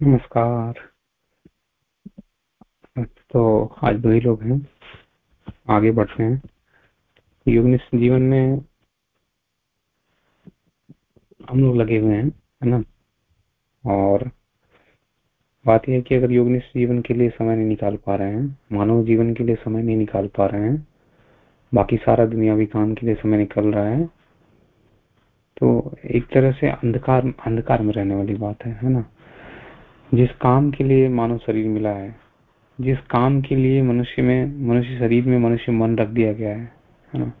नमस्कार। तो आज दो ही लोग हैं। आगे बढ़ते हैं। योग जीवन में हम लोग लगे हुए हैं, है ना? और बात यह है कि अगर योग जीवन के लिए समय नहीं निकाल पा रहे हैं, मानव जीवन के लिए समय नहीं निकाल पा रहे हैं, बाकी सारा दुनियावी काम के लिए समय निकल रहा है तो एक तरह से अंधकार अंधकार में रहने वाली बात है है ना? जिस काम के लिए मानव शरीर मिला है, जिस काम के लिए मनुष्य में, मनुष्य शरीर में मनुष्य मन रख दिया गया है है ना?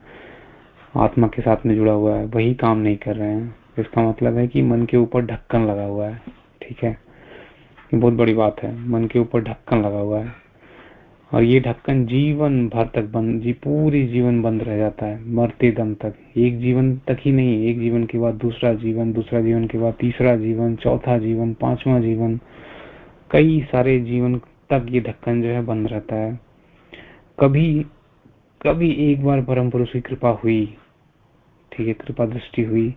आत्मा के साथ में जुड़ा हुआ है, वही काम नहीं कर रहे हैं। इसका मतलब है कि मन के ऊपर ढक्कन लगा हुआ है, ठीक है? ये बहुत बड़ी बात है। मन के ऊपर ढक्कन लगा हुआ है। और ये ढक्कन जीवन भर तक बंद, जी पूरी जीवन बंद रह जाता है, मरते दम तक। एक जीवन तक ही नहीं, एक जीवन के बाद दूसरा जीवन दूसरा जीवन के बाद तीसरा जीवन, चौथा जीवन, पांचवा जीवन। कई सारे जीवन तक ये ढक्कन जो है बंद रहता है। कभी कभी एक बार परम पुरुष की कृपा हुई, ठीक है, कृपा दृष्टि हुई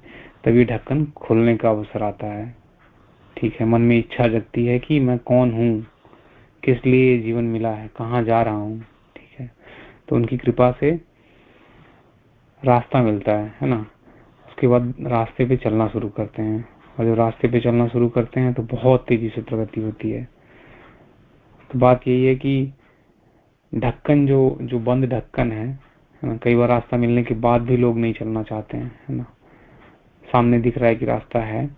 तभी ढक्कन खुलने का अवसर आता है। ठीक है, मन में इच्छा जगती है कि मैं कौन हूँ? किस लिए जीवन मिला है, कहाँ जा रहा हूँ, ठीक है? तो उनकी कृपा से रास्ता मिलता है है ना? उसके बाद रास्ते पे चलना शुरू करते हैं। और जब रास्ते पे चलना शुरू करते हैं तो बहुत तेज़ी से प्रगति होती है। तो बात यही है कि ढक्कन जो जो बंद ढक्कन है ना? कई बार रास्ता मिलने के बाद भी लोग नहीं चलना चाहते हैं, है ना? सामने दिख रहा है कि रास्ता है,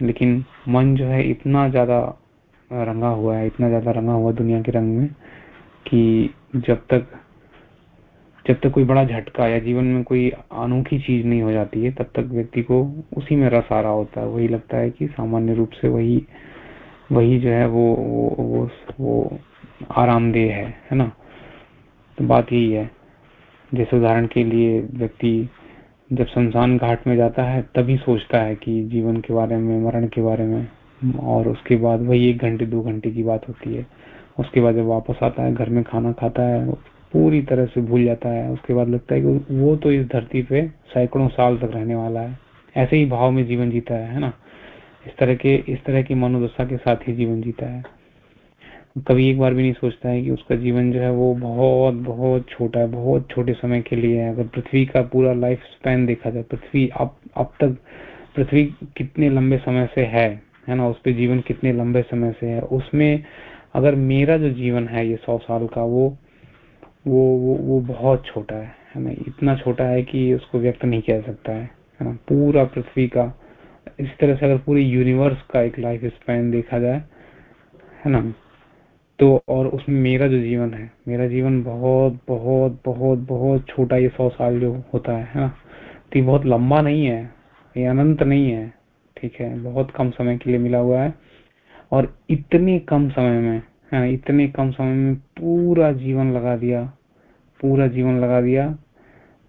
लेकिन मन जो है इतना ज़्यादा रंगा हुआ है इतना ज़्यादा रंगा हुआ दुनिया के रंग में कि जब तक जब तक कोई बड़ा झटका या जीवन में कोई अनोखी चीज़ नहीं हो जाती है तब तक व्यक्ति को उसी में रस आ रहा होता है। वही लगता है कि सामान्य रूप से वही वही जो है वो वो वो, वो आरामदेह है है ना? तो बात यही है। जैसे उदाहरण के लिए व्यक्ति जब शमशान घाट में जाता है तभी सोचता है कि जीवन के बारे में मरण के बारे में और उसके बाद वही एक घंटे, दो घंटे की बात होती है। उसके बाद जब वापस आता है, घर में खाना खाता है पूरी तरह से भूल जाता है। उसके बाद लगता है कि वो तो इस धरती पे सैकड़ों साल तक रहने वाला है। ऐसे ही भाव में जीवन जीता है है ना? इस तरह के, इस तरह की मनोदशा के साथ ही जीवन जीता है। कभी एक बार भी नहीं सोचता है कि उसका जीवन जो है वो बहुत बहुत छोटा है, बहुत छोटे समय के लिए है। अगर पृथ्वी का पूरा लाइफ स्पैन देखा जाए, पृथ्वी अब अब तक, पृथ्वी कितने लंबे समय से है? है ना उस पर जीवन कितने लंबे समय से है। उसमें अगर मेरा जो जीवन है ये सौ साल का, वो वो वो वो बहुत छोटा है है ना। इतना छोटा है कि उसको व्यक्त नहीं किया सकता है है ना। पूरा पृथ्वी का, इस तरह से अगर पूरे यूनिवर्स का एक लाइफ स्पैन देखा जाए, है ना तो और उसमें मेरा जो जीवन है, मेरा जीवन बहुत बहुत बहुत बहुत छोटा ये सौ साल जो होता है है ना। तो ये बहुत लंबा नहीं है, ये अनंत नहीं है। ठीक है, बहुत कम समय के लिए मिला हुआ है। और इतने कम समय में, है, इतने कम समय में पूरा जीवन लगा दिया, पूरा जीवन लगा दिया,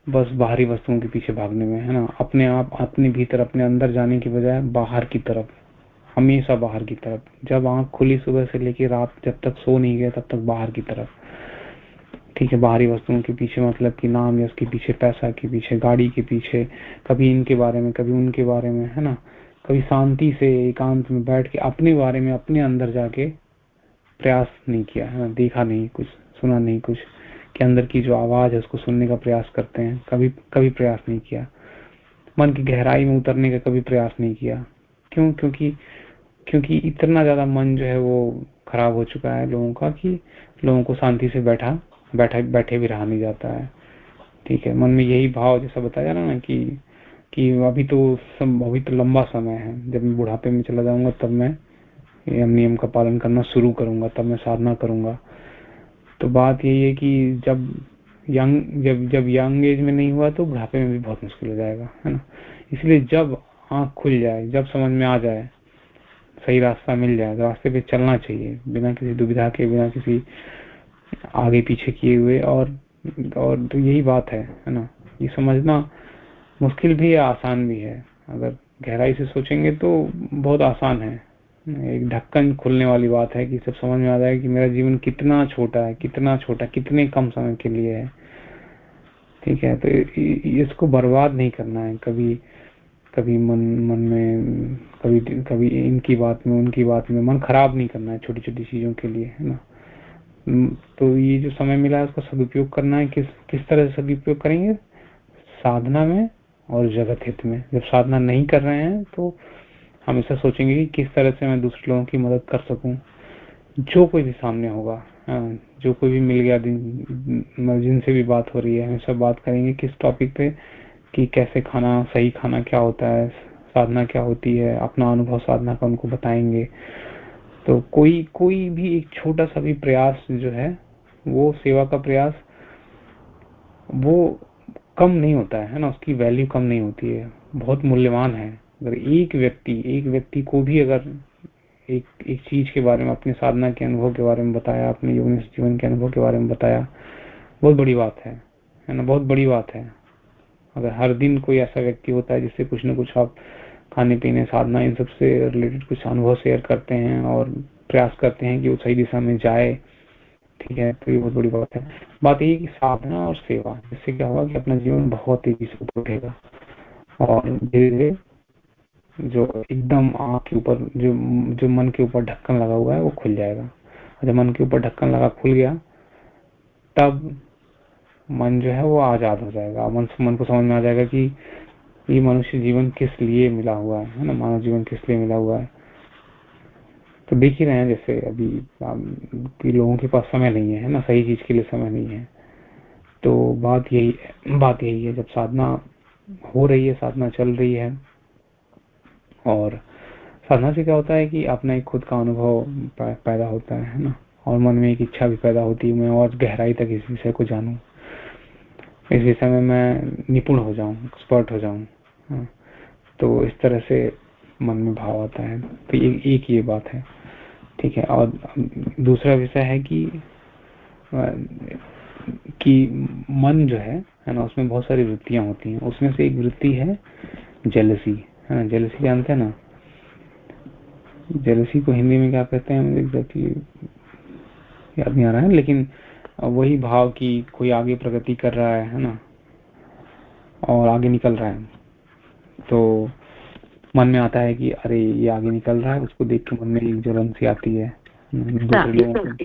बस बाहरी वस्तुओं के पीछे भागने में, है ना? अपने आप, अपने भीतर, अपने अंदर जाने की बजाय बाहर की तरफ़, हमेशा बाहर की तरफ़। जब आँख खुली सुबह से लेकर रात, जब तक सो नहीं गया, तब तक बाहर की तरफ़। ठीक है, बाहरी वस्तुओं के पीछे मतलब कि नाम या उसके पीछे पैसा के पीछे, गाड़ी के पीछे, कभी इनके बारे में, कभी उनके बारे में, है ना? कभी शांति से, एकांत में बैठ के अपने बारे में, अपने अंदर जाके प्रयास नहीं किया, है ना? देखा नहीं कुछ, सुना नहीं कुछ, के अंदर की जो आवाज़ है, उसको सुनने का प्रयास करते हैं। कभी कभी प्रयास नहीं किया। मन की गहराई में उतरने का कभी प्रयास नहीं किया। क्यों? क्योंकि क्योंकि इतना ज़्यादा मन जो है वो खराब हो चुका है लोगों का कि लोगों को शांति से बैठा बैठा, बैठे भी रहा नहीं जाता है। ठीक है, मन में यही भाव जैसा बताया ना ना कि कि अभी तो अभी तो लंबा समय है। जब मैं बुढ़ापे में चला जाऊँगा, तब मैं नियम का पालन करना शुरू करूँगा, तब मैं साधना करूँगा। तो बात यही है कि जब यंग, जब जब यंग एज में नहीं हुआ तो बुढ़ापे में भी बहुत मुश्किल हो जाएगा, है ना? इसलिए जब आँख खुल जाए, जब समझ में आ जाए, सही रास्ता मिल जाए रास्ते पे चलना चाहिए, बिना किसी दुविधा के, बिना किसी आगे पीछे किए हुए। और और तो यही बात है है ना? ये समझना मुश्किल भी है आसान भी है। अगर गहराई से सोचेंगे तो बहुत आसान है। एक ढक्कन खुलने वाली बात है कि सब समझ में आ जाए कि मेरा जीवन कितना छोटा है, कितना छोटा, कितने कम समय के लिए है। ठीक है तो इसको बर्बाद नहीं करना है। कभी कभी मन मन में, कभी कभी इनकी बात में, उनकी बात में मन खराब नहीं करना है छोटी छोटी चीज़ों के लिए, है ना? तो ये जो समय मिला है, उसका सदुपयोग करना है। किस किस तरह से सदुपयोग करेंगे? साधना में और जगत हित में। जब साधना नहीं कर रहे हैं तो हमेशा सोचेंगे कि किस तरह से मैं दूसरे लोगों की मदद कर सकूँ। जो कोई भी सामने होगा हाँ, जो कोई भी मिल गया जिनसे भी बात हो रही है हमेशा बात करेंगे किस टॉपिक पे कि कैसे खाना सही खाना क्या होता है साधना क्या होती है अपना अनुभव साधना का उनको बताएँगे। तो कोई कोई भी एक छोटा सा भी प्रयास जो है वो सेवा का प्रयास वो कम नहीं होता है ना? उसकी वैल्यू कम नहीं होती है। बहुत मूल्यवान है। अगर एक व्यक्ति एक व्यक्ति को भी अगर एक एक चीज़ के बारे में, अपने साधना के अनुभव के बारे में बताया, अपने योग जीवन के अनुभव के बारे में बताया, बहुत बड़ी बात है। है ना? बहुत बड़ी बात है। अगर हर दिन कोई ऐसा व्यक्ति होता है जिससे कुछ ना कुछ आप खाने पीने, साधना, इन सबसे रिलेटेड कुछ अनुभव शेयर करते हैं और प्रयास करते हैं कि वो सही दिशा में जाए ठीक है तो ये बहुत बड़ी बात है। बात यही कि साधना और सेवा, इससे क्या होगा कि अपना जीवन बहुत तेज़ी से ऊपर उठेगा और धीरे धीरे जो एकदम आँख के ऊपर, जो जो मन के ऊपर ढक्कन लगा हुआ है, वो खुल जाएगा। जब मन के ऊपर ढक्कन लगा खुल गया, तब मन जो है वो आज़ाद हो जाएगा। मन मन को समझ में आ जाएगा कि ये मनुष्य जीवन किस लिए मिला हुआ है ना? मानव जीवन किस लिए मिला हुआ है? तो देख ही रहे हैं, जैसे अभी कि लोगों के पास समय नहीं है ना? सही चीज़ के लिए समय नहीं है। तो बात यही बात यही है, जब साधना हो रही है, साधना चल रही है, और साधना से क्या होता है कि अपना एक खुद का अनुभव पैदा होता है ना? और मन में एक इच्छा भी पैदा होती है, मैं और गहराई तक इस विषय को जानूं। इस विषय में मैं निपुण हो जाऊँ एक्सपर्ट हो जाऊँ हाँ। तो इस तरह से मन में भाव आता है। तो ये एक ये बात है। ठीक है, और दूसरा विषय है कि कि मन जो है है ना, उसमें बहुत सारी वृत्तियाँ होती हैं। उसमें से एक वृत्ति है जेलसी है ना जेलसी जानते हैं ना? जेलसी को हिंदी में क्या कहते हैं? एग्जैक्टली याद नहीं आ रहा है, लेकिन वही भाव की कोई आगे प्रगति कर रहा है है ना? और आगे निकल रहा है। तो मन में आता है कि अरे ये आगे निकल रहा है उसको देख के मन में एक जलन सी आती है। हाँ,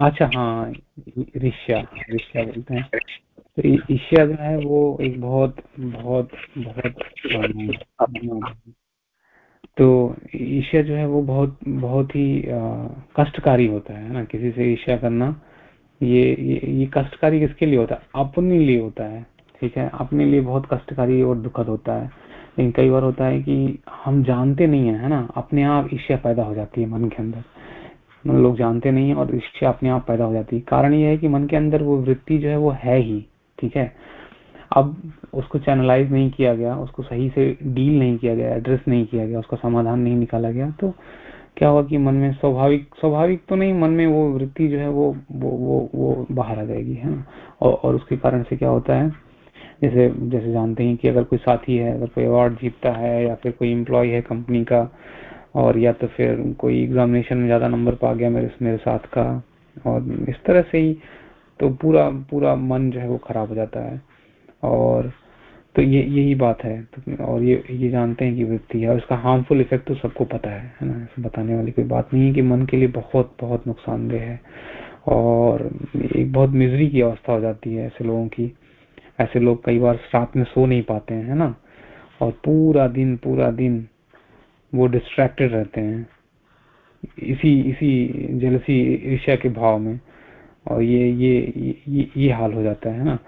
अच्छा हाँ ऋष्या ऋष्या बोलते हैं। तो ईशिया जो है वो एक बहुत बहुत बहुत तो ईर्ष्या जो है वो बहुत बहुत ही कष्टकारी होता है ना? किसी से ईर्ष्या करना ये ये, ये कष्टकारी किसके लिए होता है? अपने लिए होता है ठीक है? अपने लिए बहुत कष्टकारी और दुखद होता है। लेकिन कई बार होता है कि हम जानते नहीं है, है ना? अपने आप ईर्ष्या पैदा हो जाती है मन के अंदर। लोग जानते नहीं है और ईर्ष्या अपने आप पैदा हो जाती है। कारण ये है कि मन के अंदर वो वृत्ति जो है वो है ही ठीक है? अब उसको चैनलाइज नहीं किया गया उसको सही से डील नहीं किया गया एड्रेस नहीं किया गया उसका समाधान नहीं निकाला गया तो क्या हुआ कि मन में स्वाभाविक स्वाभाविक तो नहीं मन में वो वृत्ति जो है वो वो वो, वो बाहर आ जाएगी है ना? और, और उसके कारण से क्या होता है जैसे जैसे जानते हैं कि अगर कोई साथी है, अगर कोई अवार्ड जीतता है या फिर कोई एम्प्लॉय है कंपनी का और या तो फिर कोई एग्जामिनेशन में ज़्यादा नंबर पा गया मेरे मेरे साथ का और इस तरह से ही तो पूरा पूरा मन जो है वो खराब हो जाता है। और तो ये, यही बात है। तो और ये ये जानते हैं कि वृत्ति है और इसका हार्मफुल इफ़ेक्ट तो सबको पता है है ना? बताने वाली कोई बात नहीं है कि मन के लिए बहुत बहुत नुकसानदेह है और एक बहुत मिजरी की अवस्था हो जाती है ऐसे लोगों की। ऐसे लोग कई बार रात में सो नहीं पाते हैं है ना? और पूरा दिन पूरा दिन वो डिस्ट्रैक्टेड रहते हैं। इसी इसी जलसी ईर्ष्या के भाव में और ये ये ये, ये हाल हो जाता है ना?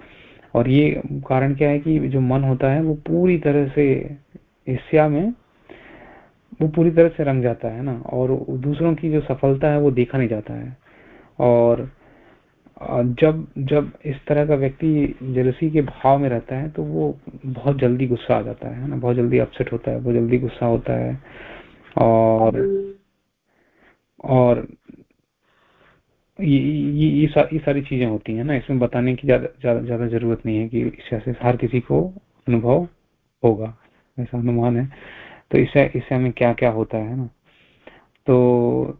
और ये कारण क्या है कि जो मन होता है वो पूरी तरह से ईर्ष्या में वो पूरी तरह से रंग जाता है ना? और दूसरों की जो सफलता है वो देखा नहीं जाता है। और जब जब इस तरह का व्यक्ति जेलसी के भाव में रहता है तो वो बहुत जल्दी गुस्सा आ जाता है ना? बहुत जल्दी अपसेट होता है बहुत जल्दी गुस्सा होता है। और और ये ये ये, सारी चीज़ें होती हैं ना? इसमें बताने की ज़्यादा ज़्यादा ज़रूरत नहीं है कि इससे हर किसी को अनुभव होगा ऐसा अनुमान है। तो इससे इससे हमें क्या क्या होता है ना? तो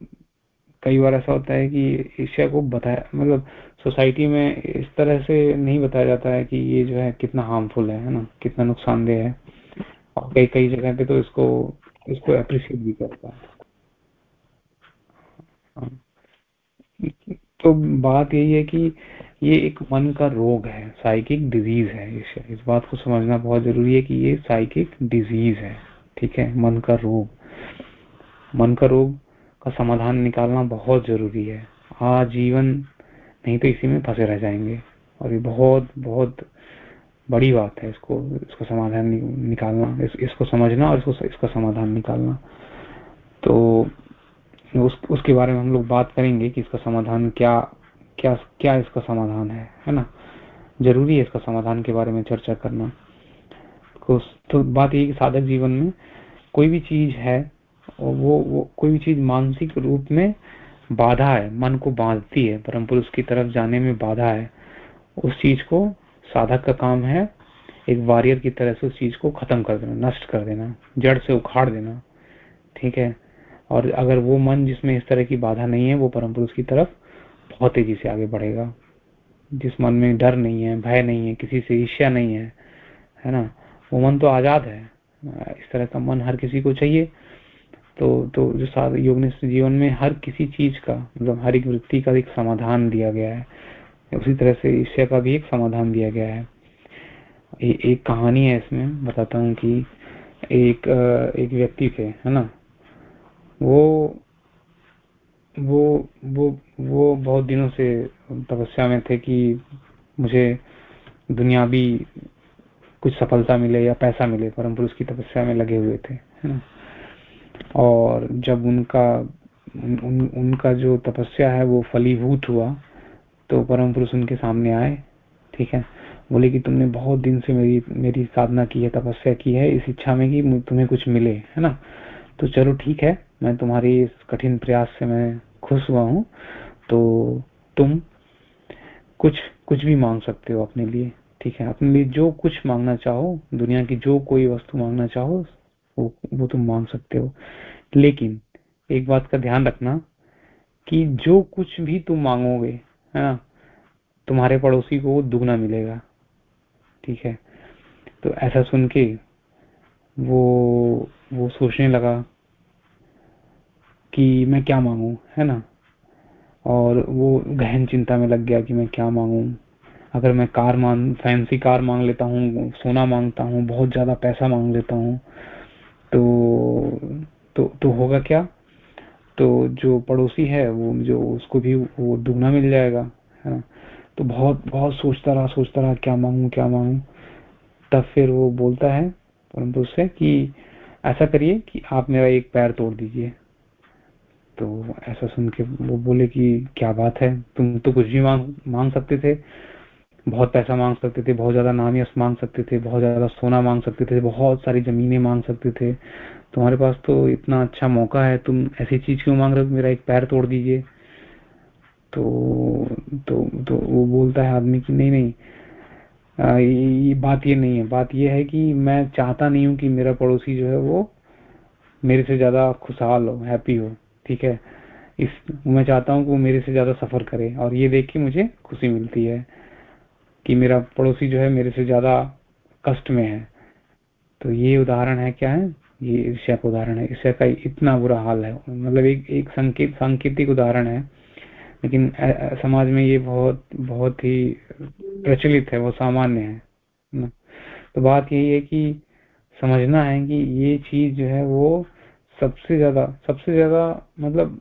कई बार ऐसा होता है कि ईर्ष्या को बताया मतलब सोसाइटी में इस तरह से नहीं बताया जाता है कि ये जो है कितना हार्मफुल है ना? कितना नुकसानदेह है। और कई कई जगह पे तो इसको इसको अप्रिशिएट भी करता है। हाँ। तो बात यही है कि ये एक मन का रोग है साइकिक डिज़ीज़ है इस बात को समझना बहुत ज़रूरी है कि ये साइकिक डिज़ीज़ है, ठीक है? मन का रोग। मन का रोग का समाधान निकालना बहुत ज़रूरी है। आजीवन नहीं तो इसी में फंसे रह जाएँगे। और ये बहुत बहुत बड़ी बात है इसको इसको समाधान निकालना इस, इसको समझना और इसको इसका समाधान निकालना। तो उस, उसके बारे में हम लोग बात करेंगे कि इसका समाधान क्या क्या क्या इसका समाधान है है ना? ज़रूरी है इसका समाधान के बारे में चर्चा करना। तो बात यही कि साधक जीवन में कोई भी चीज़ है वो वो कोई चीज़ मानसिक रूप में बाधा है, मन को बांधती है, परम पुरुष की तरफ़ जाने में बाधा है, उस चीज़ को साधक का काम है एक वारियर की तरह से उस चीज़ को खत्म कर देना, नष्ट कर देना, जड़ से उखाड़ देना, ठीक है? और अगर वो मन जिसमें इस तरह की बाधा नहीं है, वो परम पुरुष की तरफ़ बहुत तेज़ी से आगे बढ़ेगा। जिस मन में डर नहीं है, भय नहीं है, किसी से ईर्ष्या नहीं है है ना? वो मन तो आज़ाद है। इस तरह का मन हर किसी को चाहिए। तो तो जो साध योग जीवन में हर किसी चीज़ का मतलब हर एक वृत्ति का एक समाधान दिया गया है। उसी तरह से ईर्ष्या का भी एक समाधान दिया गया है। ए, एक कहानी है इसमें बताता हूँ कि एक एक व्यक्ति थे है ना? वो वो वो वो बहुत दिनों से तपस्या में थे कि मुझे दुनियावी कुछ सफलता मिले या पैसा मिले परम पुरुष की तपस्या में लगे हुए थे है ना? और जब उनका उन, उन, उनका जो तपस्या है वो फलीभूत हुआ तो परम पुरुष उनके सामने आए ठीक है? बोले कि तुमने बहुत दिन से मेरी मेरी साधना की है तपस्या की है इस इच्छा में कि तुम्हें कुछ मिले है ना? तो चलो ठीक है मैं तुम्हारी इस कठिन प्रयास से मैं खुश हुआ हूँ तो तुम कुछ कुछ भी मांग सकते हो अपने लिए ठीक है? अपने लिए जो कुछ मांगना चाहो दुनिया की जो कोई वस्तु मांगना चाहो वो वो तुम मांग सकते हो। लेकिन एक बात का ध्यान रखना कि जो कुछ भी तुम मांगोगे, है ना, तुम्हारे पड़ोसी को दुगना मिलेगा। ठीक है? तो ऐसा सुन के वो वो सोचने लगा कि मैं क्या मांगू, है ना? और वो गहन चिंता में लग गया कि मैं क्या मांगू। अगर मैं कार मांग फैंसी कार मांग लेता हूँ, सोना माँगता हूँ, बहुत ज़्यादा पैसा मांग लेता हूँ तो तो तो होगा क्या? तो जो पड़ोसी है, वो जो उसको भी वो दुगना मिल जाएगा, है ना? तो बहुत बहुत सोचता रहा सोचता रहा, क्या मांगू क्या मांगू? तब फिर वो बोलता है परंतु उससे कि ऐसा करिए कि आप मेरा एक पैर तोड़ दीजिए। तो ऐसा सुन के वो बोले कि क्या बात है, तुम तो कुछ भी मांग मांग सकते थे। बहुत पैसा मांग सकते थे बहुत ज़्यादा नाम यश मांग सकते थे बहुत ज़्यादा सोना मांग सकते थे बहुत सारी जमीनें मांग सकते थे। तुम्हारे पास तो इतना अच्छा मौका है तुम ऐसी चीज़ क्यों मांग रहे हो? मेरा एक पैर तोड़ दीजिए। तो तो तो वो बोलता है आदमी की नहीं नहीं आ, ये बात ये नहीं है। बात ये है कि मैं चाहता नहीं हूँ कि मेरा पड़ोसी जो है वो मेरे से ज़्यादा खुशहाल हो हैप्पी हो ठीक है? इस मैं चाहता हूँ कि वो मेरे से ज़्यादा सफ़र करे और ये देख के मुझे खुशी मिलती है। कि मेरा पड़ोसी जो है मेरे से ज़्यादा कष्ट में है। तो ये उदाहरण है क्या है? ये ईर्ष्या का उदाहरण है। ईर्ष्या का इतना बुरा हाल है। मतलब एक एक संकेत, सांकेतिक उदाहरण है। लेकिन समाज में ये बहुत बहुत ही प्रचलित है। वो सामान्य है। तो बात यही है कि समझना है कि ये चीज़ जो है वो सबसे ज़्यादा सबसे ज़्यादा मतलब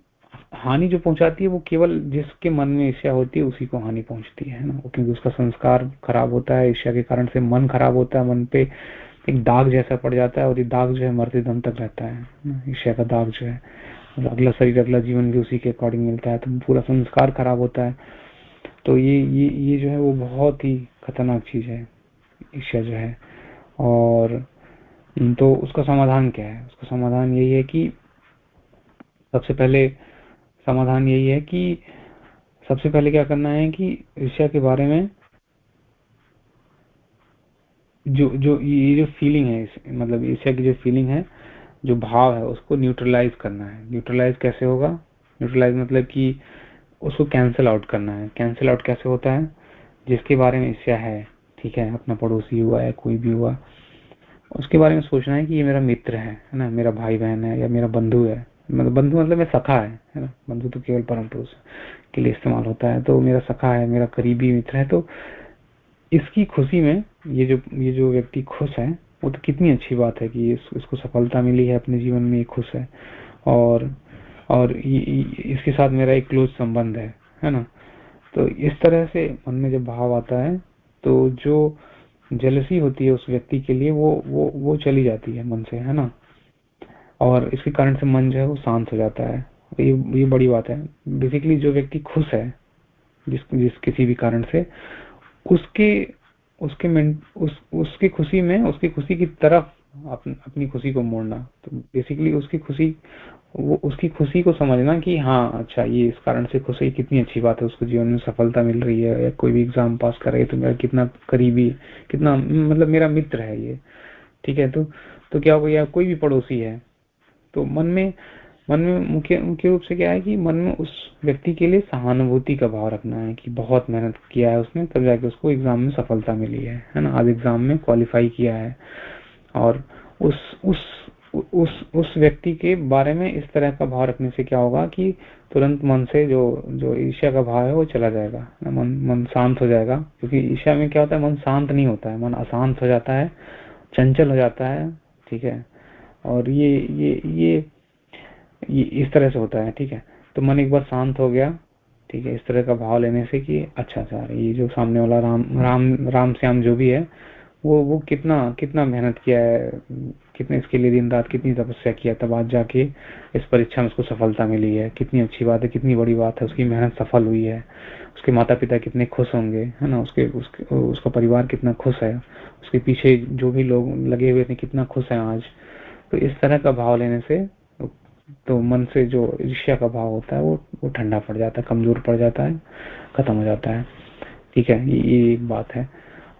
हानि जो पहुंचाती है वो केवल जिसके मन में ईर्ष्या होती है, उसी को हानि पहुँचती है ना? क्योंकि उसका संस्कार खराब होता है, ईर्ष्या के कारण से मन खराब होता है, मन पे एक दाग जैसा पड़ जाता है और ये दाग जो है मरते दम तक रहता है ईर्ष्या का दाग जो है अगला शरीर, अगला जीवन भी उसी के अकॉर्डिंग मिलता है तो पूरा संस्कार खराब होता है। तो ये ये ये जो है वो बहुत ही खतरनाक चीज़ है, ईर्ष्या जो है। और तो उसका समाधान क्या है? उसका समाधान यही है कि सबसे पहले समाधान यही है कि सबसे पहले क्या करना है कि ईर्ष्या के बारे में जो जो ये जो फीलिंग है मतलब ईर्ष्या की जो फीलिंग है, जो भाव है, उसको न्यूट्रलाइज करना है। न्यूट्रलाइज कैसे होगा? न्यूट्रलाइज मतलब कि उसको कैंसिल आउट करना है। कैंसिल आउट कैसे होता है? जिसके बारे में ईर्ष्या है, ठीक है, अपना पड़ोसी हुआ या कोई भी हुआ, उसके बारे में सोचना है कि ये मेरा मित्र है है ना? मेरा भाई बहन है या मेरा बंधु है। मतलब बंधु मतलब मेरा सखा है है ना? बंधु तो केवल परम पुरुष के लिए इस्तेमाल होता है। तो मेरा सखा है मेरा करीबी मित्र है तो इसकी खुशी में ये जो ये जो व्यक्ति खुश है वो तो कितनी अच्छी बात है कि इस, इसको सफलता मिली है अपने जीवन में खुश है। और और इसके साथ मेरा एक क्लोज संबंध है है ना? तो इस तरह से मन में जब भाव आता है तो जो जलसी होती है उस व्यक्ति के लिए वो वो वो चली जाती है मन से है ना? और इसके कारण से मन जो है वो शांत हो जाता है। ये ये बड़ी बात है। बेसिकली जो व्यक्ति खुश है जिस जिस किसी भी कारण से उसके उसके उस उसकी खुशी में उसकी खुशी की तरफ़ अपन, अपनी खुशी को मोड़ना। तो बेसिकली उसकी खुशी वो उसकी खुशी को समझना कि हाँ अच्छा ये इस कारण से खुशी कितनी अच्छी बात है उसको जीवन में सफलता मिल रही है या कोई भी एग्ज़ाम पास कर रही है तो मेरा कितना करीबी कितना मतलब मेरा मित्र है ये। ठीक है तो तो क्या हो या कोई भी पड़ोसी है तो मन में मन में मुख्य मुख्य रूप से क्या है कि मन में उस व्यक्ति के लिए सहानुभूति का भाव रखना है कि बहुत मेहनत किया है उसने, तब जाके उसको एग्ज़ाम में सफलता मिली है है ना? आज एग्ज़ाम में क्वालिफाई किया है। और उस उस उस उस व्यक्ति के बारे में इस तरह का भाव रखने से क्या होगा कि तुरंत मन से जो जो ईर्ष्या का भाव है वो चला जाएगा मन मन शांत हो जाएगा, क्योंकि ईर्ष्या में क्या होता है? मन शांत नहीं होता है, मन अशांत हो जाता है, चंचल हो जाता है, ठीक है? और ये ये ये ये इस तरह से होता है, ठीक है? तो मन एक बार शांत हो गया, ठीक है? इस तरह का भाव लेने से कि अच्छा अच्छा ये जो सामने वाला राम राम राम श्याम जो भी है, वो वो कितना कितना मेहनत किया है, कितने इसके लिए दिन रात कितनी तपस्या किया, तब आज जाके इस परीक्षा में उसको सफलता मिली है। कितनी अच्छी बात है, कितनी बड़ी बात है, उसकी मेहनत सफल हुई है। उसके माता पिता कितने खुश होंगे, है ना? उसके उसके, उसका परिवार कितना खुश है। उसके पीछे जो भी लोग लगे हुए थे, कितना खुश है आज। तो इस तरह का भाव लेने से तो मन से जो ईर्ष्या का भाव होता है, वो वो ठंडा पड़ जाता है, कमज़ोर पड़ जाता है, खत्म हो जाता है। ठीक है, ये एक बात है।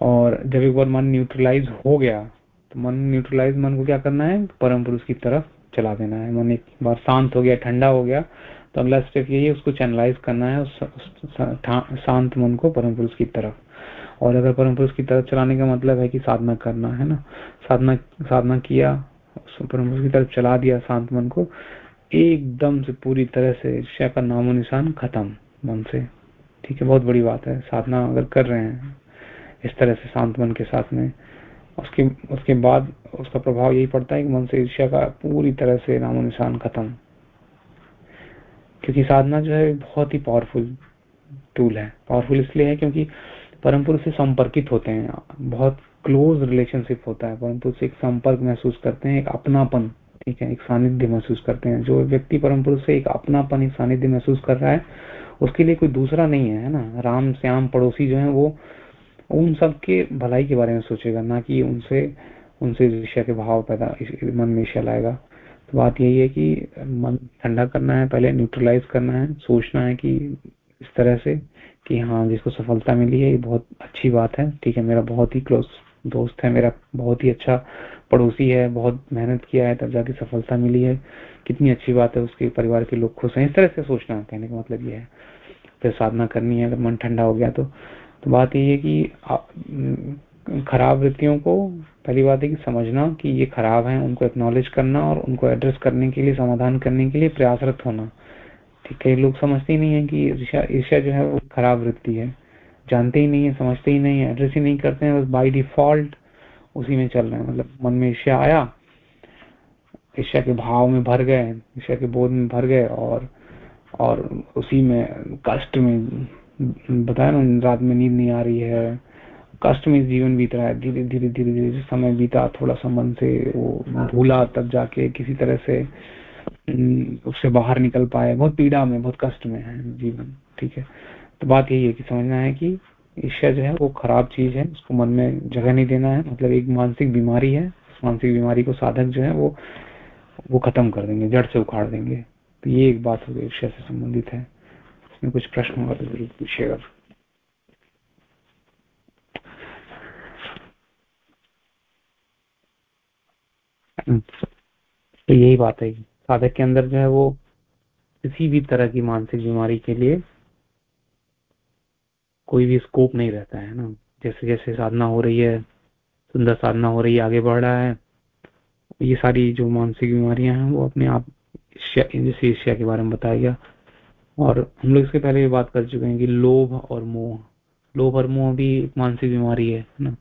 और जब एक बार मन न्यूट्रलाइज हो गया तो मन न्यूट्रलाइज मन को क्या करना है? परम पुरुष की तरफ़ चला देना है। मन एक बार शांत हो गया, ठंडा हो गया तो अगला स्टेप यही है, उसको चैनलाइज करना है शांत मन को परम पुरुष की तरफ़। और अगर परम पुरुष की तरफ़ चलाने का मतलब है कि साधना करना, है ना? साधना साधना किया की तरफ़ चला दिया शांत मन को। एकदम से पूरी तरह से ईर्ष्या का नामो निशान खत्म मन से। ठीक है, बहुत बड़ी बात है। साधना अगर कर रहे हैं, इस तरह से शांत मन के साथ में, उसके उसके बाद उसका प्रभाव यही पड़ता है कि मन से ईर्ष्या का पूरी तरह से नामो निशान खत्म। क्योंकि साधना जो है, बहुत ही पावरफुल टूल है। पावरफुल इसलिए है क्योंकि परम पुरुष से संपर्कित होते हैं। बहुत क्लोज रिलेशनशिप होता है परम से एक संपर्क महसूस करते हैं, एक अपनापन, ठीक है, एक सानिध्य महसूस करते हैं। जो व्यक्ति परम पुरुष से एक अपनापन, एक सानिध्य महसूस कर रहा है, उसके लिए कोई दूसरा नहीं है ना? राम, श्याम, पड़ोसी जो है, वो उन सब के भलाई के बारे में सोचेगा, ना कि उनसे उनसे ईर्ष्या के भाव पैदा मन में ईर्ष्या लाएगा। तो बात यही है कि मन ठंडा करना है, पहले न्यूट्रलाइज करना है, सोचना है कि इस तरह से कि हाँ जिसको सफलता मिली है, ये बहुत अच्छी बात है, ठीक है, मेरा बहुत ही क्लोज दोस्त है मेरा, बहुत ही अच्छा पड़ोसी है, बहुत मेहनत किया है, तब जाके सफलता मिली है। कितनी अच्छी बात है, उसके परिवार के लोग खुश हैं। इस तरह से सोचना, कहने का मतलब ये है। फिर साधना करनी है, अगर मन ठंडा हो गया तो। तो बात यही है कि खराब वृत्तियों को पहली बात है कि समझना कि ये खराब है, उनको एक्नॉलेज करना और उनको एड्रेस करने के लिए, समाधान करने के लिए प्रयासरत होना। ठीक कई लोग समझते ही नहीं है कि ईर्ष्या जो है वो खराब वृत्ति है। जानते ही नहीं है, समझते ही नहीं है एड्रेस ही नहीं करते हैं, बस बाई डिफ़ॉल्ट उसी में चल रहे हैं। मतलब मन में ईर्ष्या आया, ईर्ष्या के भाव में भर गए, ईर्ष्या के बोध में भर गए और और उसी में कष्ट में, बताया ना, रात में नींद नहीं आ रही है। कष्ट में जीवन बीत रहा है। धीरे धीरे धीरे धीरे समय बीता, थोड़ा सा मन से वो भूला तब जाके किसी तरह से उससे बाहर निकल पाए। बहुत पीड़ा में, बहुत कष्ट में है जीवन, ठीक है? तो बात यही है कि समझना है कि ईर्ष्या जो है वो खराब चीज़ है, उसको मन में जगह नहीं देना है। मतलब एक मानसिक बीमारी है मानसिक बीमारी को साधक जो है वो वो खत्म कर देंगे, जड़ से उखाड़ देंगे। तो ये एक बात हो गई ईर्ष्या से संबंधित है। इसमें कुछ प्रश्न होगा तो ज़रूर पूछिएगा। तो यही बात है साधक के अंदर जो है वो किसी भी तरह की मानसिक बीमारी के लिए कोई भी स्कोप नहीं रहता है ना। जैसे जैसे साधना हो रही है सुंदर साधना हो रही है आगे बढ़ रहा है ये सारी जो मानसिक बीमारियाँ हैं वो अपने आप जैसे एशिया के बारे में बताया गया। और हम लोग इसके पहले भी बात कर चुके हैं कि लोभ और मोह। लोभ और मोह भी एक मानसिक बीमारी है ना?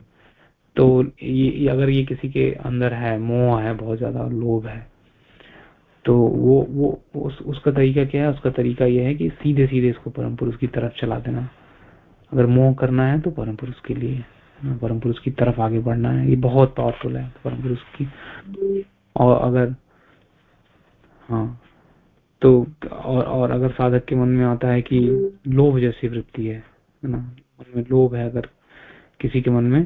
तो ये अगर ये किसी के अंदर है मोह है बहुत ज़्यादा लोभ है तो वो वो उस, उसका तरीका क्या है? उसका तरीका यह है कि सीधे सीधे इसको परम पुरुष की तरफ़ चला देना। अगर मोह करना है तो परम पुरुष के लिए परम पुरुष की तरफ़ आगे बढ़ना है। ये बहुत पावरफुल है परम पुरुष की। और अगर हाँ तो और और अगर साधक के मन में आता है कि लोभ जैसी वृत्ति है ना? मन में लोभ है अगर किसी के मन में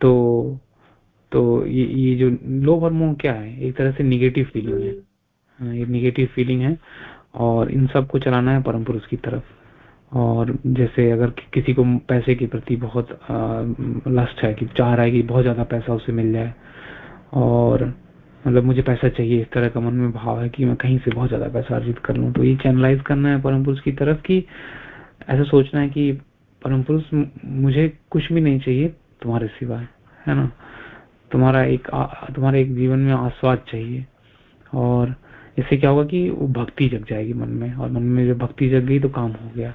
तो तो ये ये जो लोभ और मोह क्या है? एक तरह से निगेटिव फीलिंग है। हाँ, ये निगेटिव फीलिंग है और इन सबको चलाना है परम पुरुष की तरफ़। और जैसे अगर कि, किसी को पैसे के प्रति बहुत लस्ट है कि चाह रहा है कि बहुत ज़्यादा पैसा उसे मिल जाए और मतलब मुझे पैसा चाहिए इस तरह का मन में भाव है कि मैं कहीं से बहुत ज़्यादा पैसा अर्जित कर लूँ तो ये चैनलाइज करना है परम पुरुष की तरफ़ की ऐसा सोचना है कि परम पुरुष मुझे कुछ भी नहीं चाहिए तुम्हारे सिवाय है ना? तुम्हारा एक तुम्हारे एक जीवन में आस्वाद चाहिए और इससे क्या होगा कि वो भक्ति जग जाएगी मन में और मन में जब भक्ति जग गई तो काम हो गया।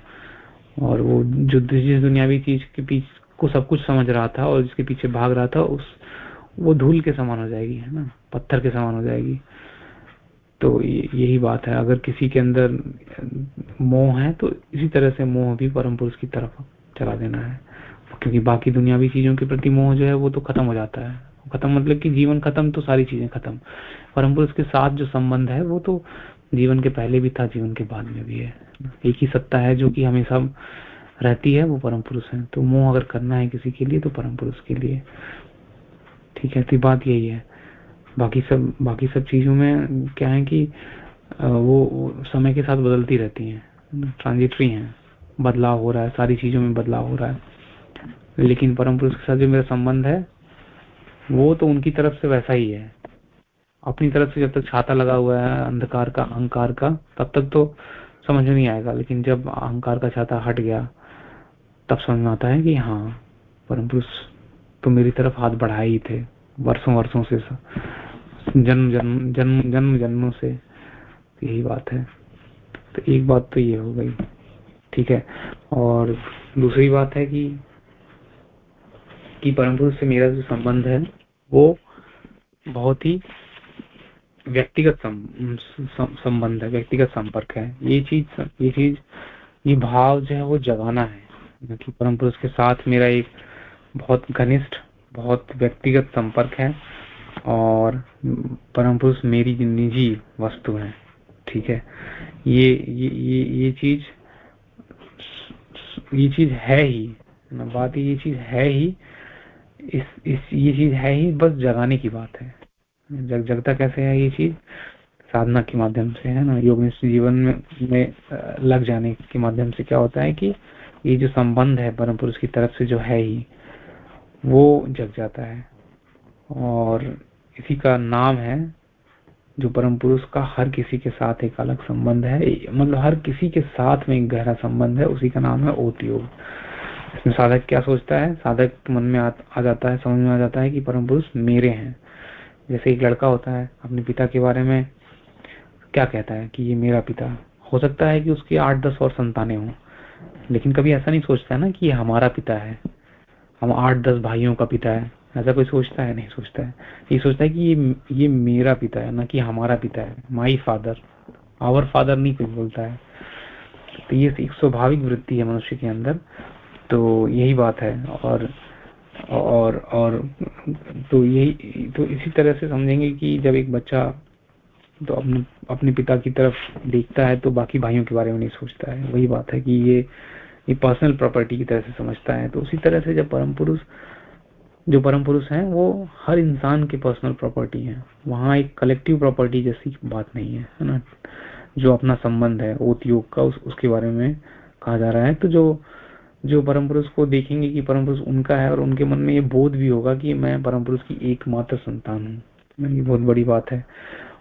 और वो जो जिस दुनियावी चीज़ के पीछे को सब कुछ समझ रहा था और जिसके पीछे भाग रहा था, उस, वो धूल के समान हो जाएगी, है ना? पत्थर के समान हो जाएगी। तो यही बात है। अगर किसी के अंदर मोह है तो इसी तरह से मोह भी परम पुरुष की तरफ़ चला देना है। क्योंकि बाकी दुनियावी चीज़ों के प्रति मोह जो है, वो तो खत्म हो जाता है। खत्म मतलब कि जीवन खत्म तो सारी चीज़ें खत्म। परम पुरुष के साथ जो संबंध है, वो तो जीवन के पहले भी था, जीवन के बाद में भी है। एक ही सत्ता है जो कि हमेशा रहती है, वो परम पुरुष है। तो मोह अगर करना है किसी के लिए तो परम पुरुष के लिए। ठीक है तो बात यही है। बाकी सब बाकी सब चीज़ों में क्या है कि वो समय के साथ बदलती रहती हैं। ट्रांजिटरी हैं। बदलाव हो रहा है, सारी चीज़ों में बदलाव हो रहा है। लेकिन परम पुरुष के साथ जो मेरा संबंध है, वो तो उनकी तरफ़ से वैसा ही है। अपनी तरफ़ से जब तक छाता लगा हुआ है, अंधकार का, अहंकार का, तब तक तो समझ में नहीं आएगा। लेकिन जब अहंकार का छाता हट गया, तब समझ में आता है कि हाँ परम पुरुष तो मेरी तरफ़ हाथ बढ़ाए ही थे, वर्षों वर्षों से जन्म जन्म जन्म जन्म जन्मों से। यही बात है। तो एक बात तो ये हो गई। ठीक है। और दूसरी बात है कि कि परम पुरुष से मेरा जो संबंध है, वो बहुत ही व्यक्तिगत संबंध है व्यक्तिगत संपर्क है। ये चीज़ ये चीज़, ये भाव जो है वो जगाना है। कि परम पुरुष के साथ मेरा एक बहुत घनिष्ठ, बहुत व्यक्तिगत संपर्क है और परम पुरुष मेरी निजी वस्तु है, ठीक है? ये ये ये ये चीज़ ये चीज़ है ही बात ये चीज़ है ही, इस इस, ये चीज़ है ही, बस जगाने की बात है। जग जगता कैसे है ये चीज़? साधना के माध्यम से है ना? योग जीवन में, में लग जाने के माध्यम से क्या होता है कि ये जो संबंध है परम पुरुष की तरफ़ से जो है ही वो जग जाता है। और इसी का नाम है जो परम पुरुष का हर किसी के साथ एक अलग संबंध है। मतलब हर किसी के साथ में एक गहरा संबंध है उसी का नाम है ओत योग इसमें साधक क्या सोचता है? साधक मन में आ, आ जाता है समझ में आ जाता है कि परम पुरुष मेरे हैं। जैसे एक लड़का होता है, अपने पिता के बारे में क्या कहता है कि ये मेरा पिता? हो सकता है कि उसके आठ दस और संतानें हों। लेकिन कभी ऐसा नहीं सोचता ना कि ये हमारा पिता है। हम आठ दस भाइयों का पिता है। ऐसा कोई सोचता है? नहीं सोचता है। ये सोचता है कि ये ये मेरा पिता है, ना कि हमारा पिता है। माई फादर आवर फादर नहीं कोई बोलता है। तो ये एक स्वाभाविक वृत्ति है मनुष्य के अंदर। तो यही बात है। और और और तो यही तो इसी तरह से समझेंगे कि जब एक बच्चा तो अपने अपने पिता की तरफ़ देखता है तो बाकी भाइयों के बारे में नहीं सोचता है। वही बात है कि ये ये पर्सनल प्रॉपर्टी की तरह से समझता है। तो उसी तरह से जब परम पुरुष जो परम पुरुष हैं वो हर इंसान की पर्सनल प्रॉपर्टी है। वहाँ एक कलेक्टिव प्रॉपर्टी जैसी बात नहीं है है ना? जो अपना संबंध है ओत योग का उस, उसके बारे में कहा जा रहा है। तो जो जो परम पुरुष को देखेंगे कि परम पुरुष उनका है और उनके मन में ये बोध भी होगा कि मैं परम पुरुष की एकमात्र संतान हूँ। ये बहुत बड़ी बात है।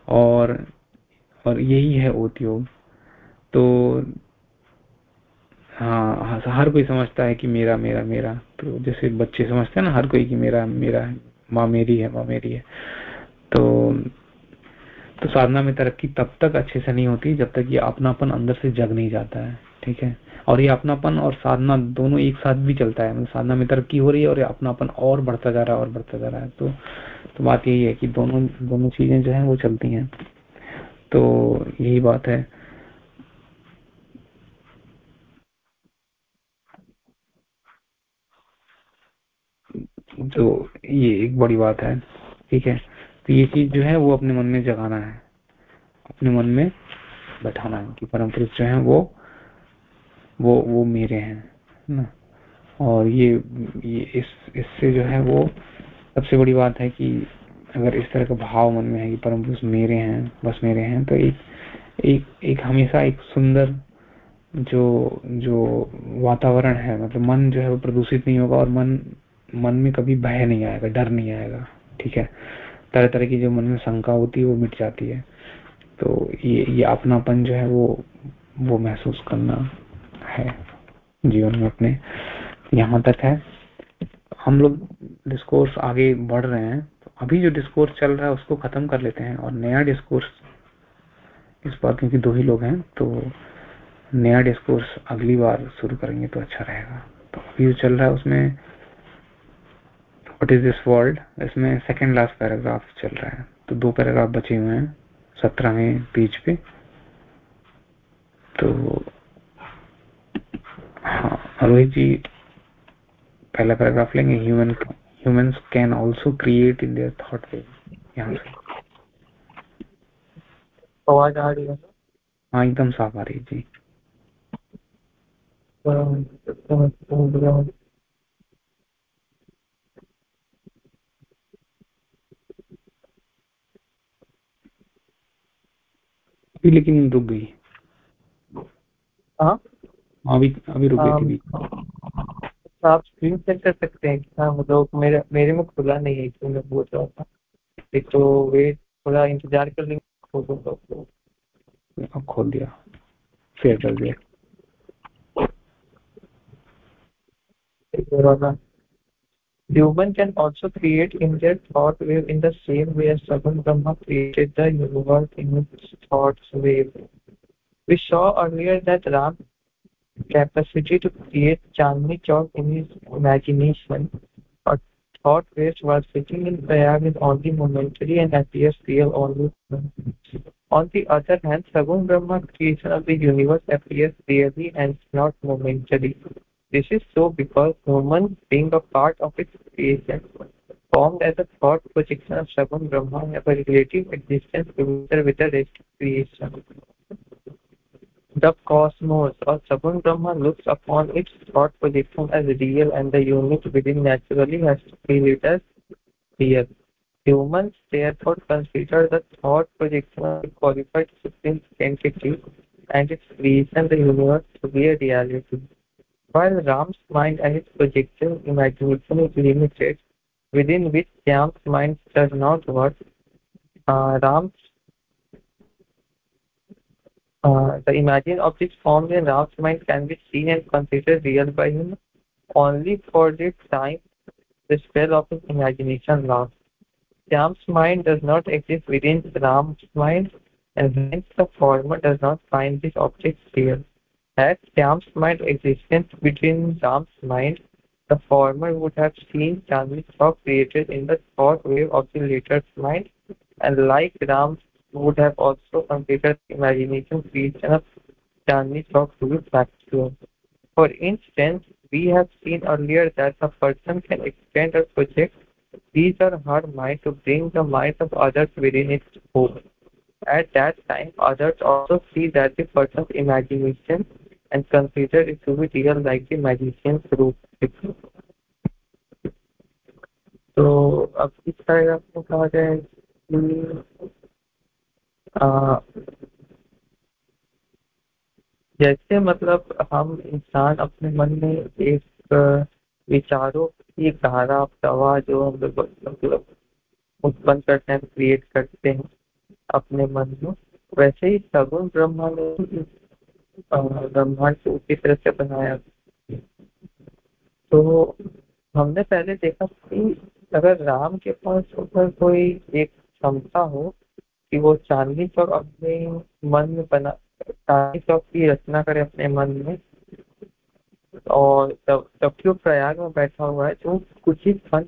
और और यही है उद्योग तो हाँ हर कोई समझता है कि मेरा मेरा मेरा। तो जैसे बच्चे समझते हैं ना हर कोई कि मेरा मेरा है, माँ मेरी है, माँ मेरी है। तो तो साधना में तरक्की तब तक अच्छे से नहीं होती जब तक ये अपनापन अंदर से जग नहीं जाता है। ठीक है? और ये अपनापन और साधना दोनों एक साथ भी चलता है। मतलब साधना में तरक्की हो रही है और अपनापन और बढ़ता जा रहा है और बढ़ता जा रहा है। तो तो बात यही है कि दोनों दोनों चीज़ें जो है वो चलती हैं। तो यही बात है। तो ये एक बड़ी बात है। ठीक है? तो ये चीज़ जो है वो अपने मन में जगाना है। अपने मन में बैठाना है कि परम पुरुष जो है वो वो वो मेरे हैं ना? और ये ये इस, इससे जो है वो सबसे बड़ी बात है कि अगर इस तरह का भाव मन में है कि परम पुरुष मेरे हैं, बस मेरे हैं तो एक एक एक हमेशा एक सुंदर जो जो वातावरण है मतलब मन जो है वो प्रदूषित नहीं होगा और मन मन में कभी भय नहीं आएगा, डर नहीं आएगा, ठीक है? तरह तरह की जो मन में शंका होती है वो मिट जाती है। तो ये ये अपनापन जो है वो वो महसूस करना है। जीवन में अपने यहाँ तक है। हम लोग डिस्कोर्स आगे बढ़ रहे हैं। तो अभी जो डिस्कोर्स चल रहा है, उसको खत्म कर लेते हैं। और नया डिस्कोर्स इस बार क्योंकि दो ही लोग हैं तो नया डिस्कोर्स अगली बार शुरू करेंगे तो अच्छा रहेगा। तो अभी जो चल रहा है, उसमें वट इज़ दिस वर्ल्ड इसमें सेकेंड लास्ट पैराग्राफ चल रहा है। तो दो पैराग्राफ बचे हुए हैं, सत्रहवें पेज पे। तो हाँ रोहित जी पहला पैराग्राफ लेंगे. Human humans can also create in their thought way यहाँ से। आवाज़ आ रही है? हाँ एकदम साफ़ आ रही है जी। लेकिन रुक गई। हाँ? अभी अभी रुक um, तो आप स्क्रीन शेयर कर सकते हैं कि हाँ मतलब मेरे मेरे में खुला नहीं है इसलिए मैं बोल रहा था एक तो वे थोड़ा इंतज़ार कर लेंगे खोल दूँगा आपको अब खोल दिया शेयर कर दिया Human can also create in their thought wave in the same way as Sagun Brahma created the universe in his thought wave. We saw earlier that Ram's capacity to create Chandni Chowk in his imagination or thought waves while sitting in Prayag is only momentary and appears real only. On the other hand, Sagun Brahma's creation of the universe appears really and not momentary. This is so because human, being a part of its creation, formed as a thought projection of Sagun Brahma, have a relative existence together with the rest of creation. The cosmos or Sagun Brahma looks upon its thought projection as real and the unit within naturally has to feel it as real. Humans therefore consider the thought projection of a qualified supreme entity and its creation the universe to be a reality. While Ram's mind and its projection imagination is limited, within which Shyam's mind does not work, uh, Ram's uh, the imagine objects formed in Ram's mind can be seen and considered real by him only for the time the spell of his imagination lasts. Shyam's mind does not exist within Ram's mind, and hence the former does not find these objects real. Had Shyam's mind existence between Ram's mind, the former would have seen Chandni created in the thought wave of the latter's mind, and like Ram would have also considered the imagination creation of Chandni Chowk to be factual. For instance, we have seen earlier that a person can extend or project his or her mind to bring the mind of others within its scope. At that time, others also see that the person's imagination and consider it to be real like the magician's रूप तो अब इस paragraph को कहा जाए कि आ, जैसे मतलब हम इंसान अपने मन में एक विचारों की धारा प्रवाह जो हम लोग मतलब उत्पन्न करते हैं क्रिएट करते हैं अपने मन में, वैसे ही सगुण ब्रह्मा ने ब्रह्मांड को उसी तरह से बनाया। तो हमने पहले देखा कि अगर राम के पास अगर कोई एक क्षमता हो कि वो चांदनी चौक अपने मन में बना चांदनी चौक की रचना करे अपने मन में। और तब तब प्रयाग में बैठा हुआ है? तो कुछ ही क्षण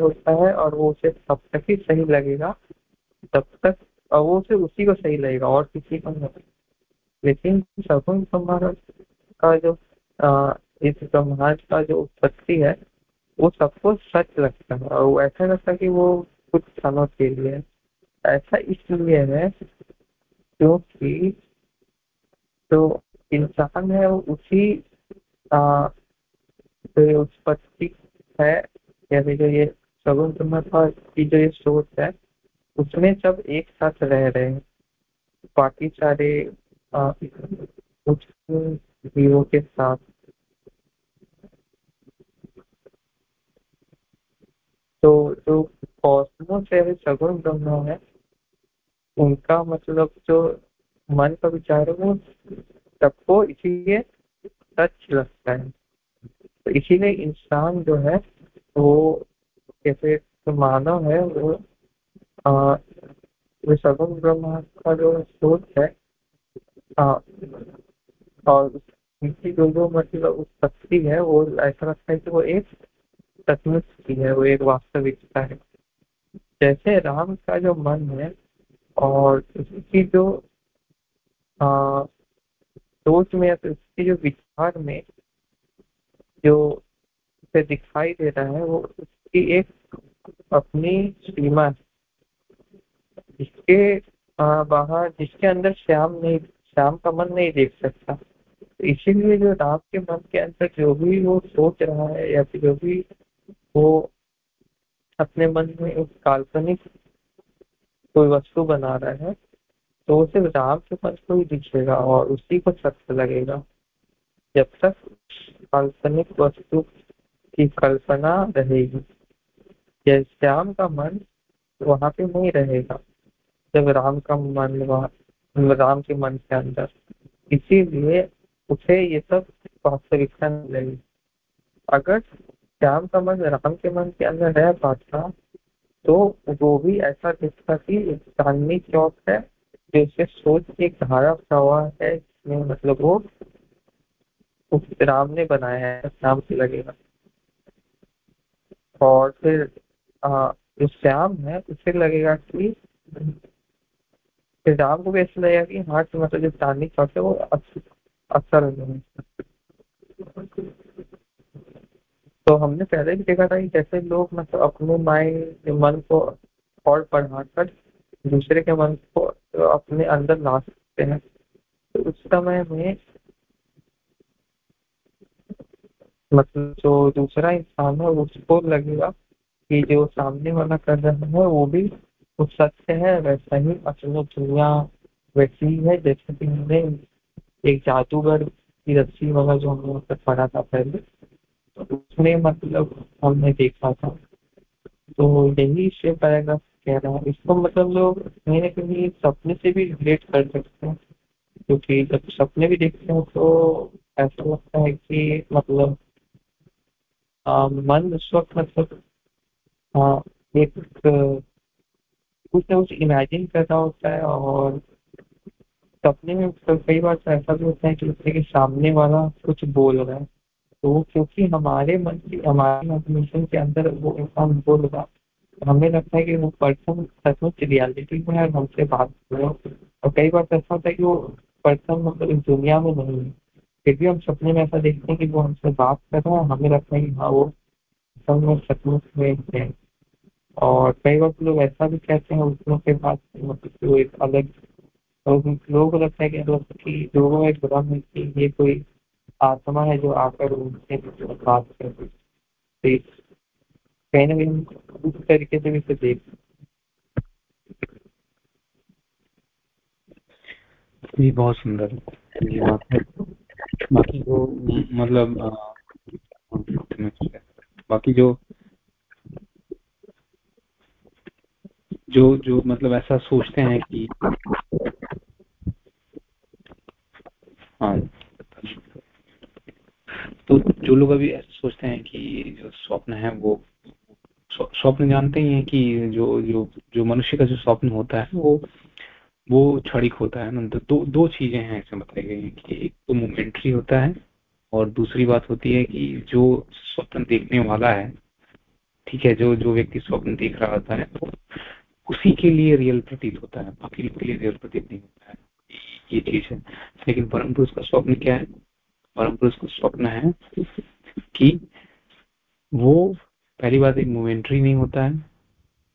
होता है और वो उसे तब तक ही सही लगेगा। तब तक, और वो उसे उसी को सही लगेगा, और किसी को नहीं। लेकिन सगुन समारोह का जो इस ब्रह्मांड का जो उत्पत्ति है, वो सबको सच लगता है। और वो ऐसा लगता है कि वो कुछ क्षणों के लिए ऐसा इसलिए है क्योंकि तो इंसान है वो उसी उत्पत्ति है या फिर जो ये सगुन ब्रह्म की जो ये सोच है, उसमें सब एक साथ रह रहे हैं। बाकी सारे जीवों के साथ। तो जो कॉस्मोस है, सगुण ब्रह्म है उनका मतलब जो मन का विचार है वो सबको इसीलिए सच लगता है। तो इसीलिए इंसान जो है वो कैसे जो मानव है वो आ, सगुण ब्रह्म का जो सोच है आ, और उनकी जो जो मतलब उत्पत्ति है वो ऐसा लगता है कि वो एक सचमुच की है वो एक वास्तविकता है। जैसे राम का जो मन है और उसकी जो सोच में या फिर उसके जो विचार में जो उसे दिखाई दे रहा है, वो उसकी एक अपनी सीमा जिसके बाहर, जिसके अंदर श्याम नहीं, श्याम का मन नहीं देख सकता। तो इसीलिए जो राम के मन के अंदर जो भी वो सोच रहा है या फिर जो भी वो अपने मन में एक काल्पनिक कोई वस्तु बना रहे हैं तो उसे राम के मन को ही दिखेगा और उसी को सत्य लगेगा। जब तक काल्पनिक वस्तु की कल्पना रहेगी, यह श्याम का मन वहाँ पे नहीं रहेगा। जब राम का मन वहाँ राम के मन के अंदर, इसीलिए उसे ये सब वास्तविकता मिलेगी अगर श्याम का मन राम के मन के अंदर रह पाता तो वो भी ऐसा दिखता कि चांदनी चौक है जैसे सोच एक धारा प्रवाह है मतलब वो उस राम ने बनाया है नाम से लगेगा। और फिर जो श्याम है, उसे लगेगा कि फिर राम को भी ऐसा लगेगा कि हाँ तो मतलब जो चांदनी चौक है, वो अक्सर तो हमने पहले भी देखा था कि जैसे लोग मतलब अपने माइंड मन को और बढ़ाकर दूसरे के मन को अपने अंदर ला सकते हैं। तो उस समय में मतलब जो दूसरा इंसान है, उसको लगेगा कि जो सामने वाला कर रहा है, वो भी कुछ सत्य है, वैसा ही असल दुनिया वैसी ही है, जैसे कि हमने एक जादूगर की रस्सी वाला जो हमने मतलब पढ़ा था पहले। उसमें मतलब हमने देखा था। तो यही शिव पैराग्राफ कह रहा है। इसको मतलब लोग कहीं ना कहीं सपने से भी रिलेट कर सकते हैं। क्योंकि जब सपने भी देखते हैं तो ऐसा लगता है कि मतलब आ, मन उस वक्त मतलब आ, एक कुछ ना कुछ इमेजिन कर रहा होता है और सपने में कई बार तो ऐसा भी होता है कि लगता है कि सामने वाला कुछ बोल रहा है। तो क्योंकि हमारे मन की, हमारे इमेजिनेशन के अंदर वो इंसान बोल रहा हमें लगता है कि वो पर्सन सचमुच रियलिटी में है हमसे बात कर रहे हो। और कई बार तो ऐसा होता है कि वो पर्सन मतलब इस दुनिया में नहीं है। फिर भी हम सपने में ऐसा देखते हैं कि वो हमसे बात कर रहा है, हमें लगता है कि हाँ वो सब में सचमुच में है। और कई बार लोग ऐसा भी कहते हैं उसमें के बाद मतलब एक अलग लोगों को लगता है कि लोगों में एक भ्रम है, ये कोई आत्मा है जो आकर उनसे बात कर रही कहीं ना कहीं उस तरीके से भी देख जी बहुत सुंदर ये बाकी जो मतलब बाकी जो जो जो मतलब ऐसा सोचते हैं कि हाँ। जो लोग अभी सोचते हैं कि जो स्वप्न है, वो स्वप्न जानते ही हैं कि जो जो जो मनुष्य का जो स्वप्न होता है, वो वो क्षणिक होता है। ना तो दो दो चीज़ें हैं ऐसे बताई गई हैं कि एक तो मोमेंट्री होता है और दूसरी बात होती है कि जो स्वप्न देखने वाला है, ठीक है, जो जो व्यक्ति स्वप्न देख रहा होता है, वो उसी के लिए रियल प्रतीत होता है। बाकी लोग के लिए रियल प्रतीत नहीं होता है। ये चीज़ है। लेकिन परम पुरुष का स्वप्न क्या है? परम पुरुष को स्वप्न है कि वो पहली बात एक मोमेंट्री नहीं होता है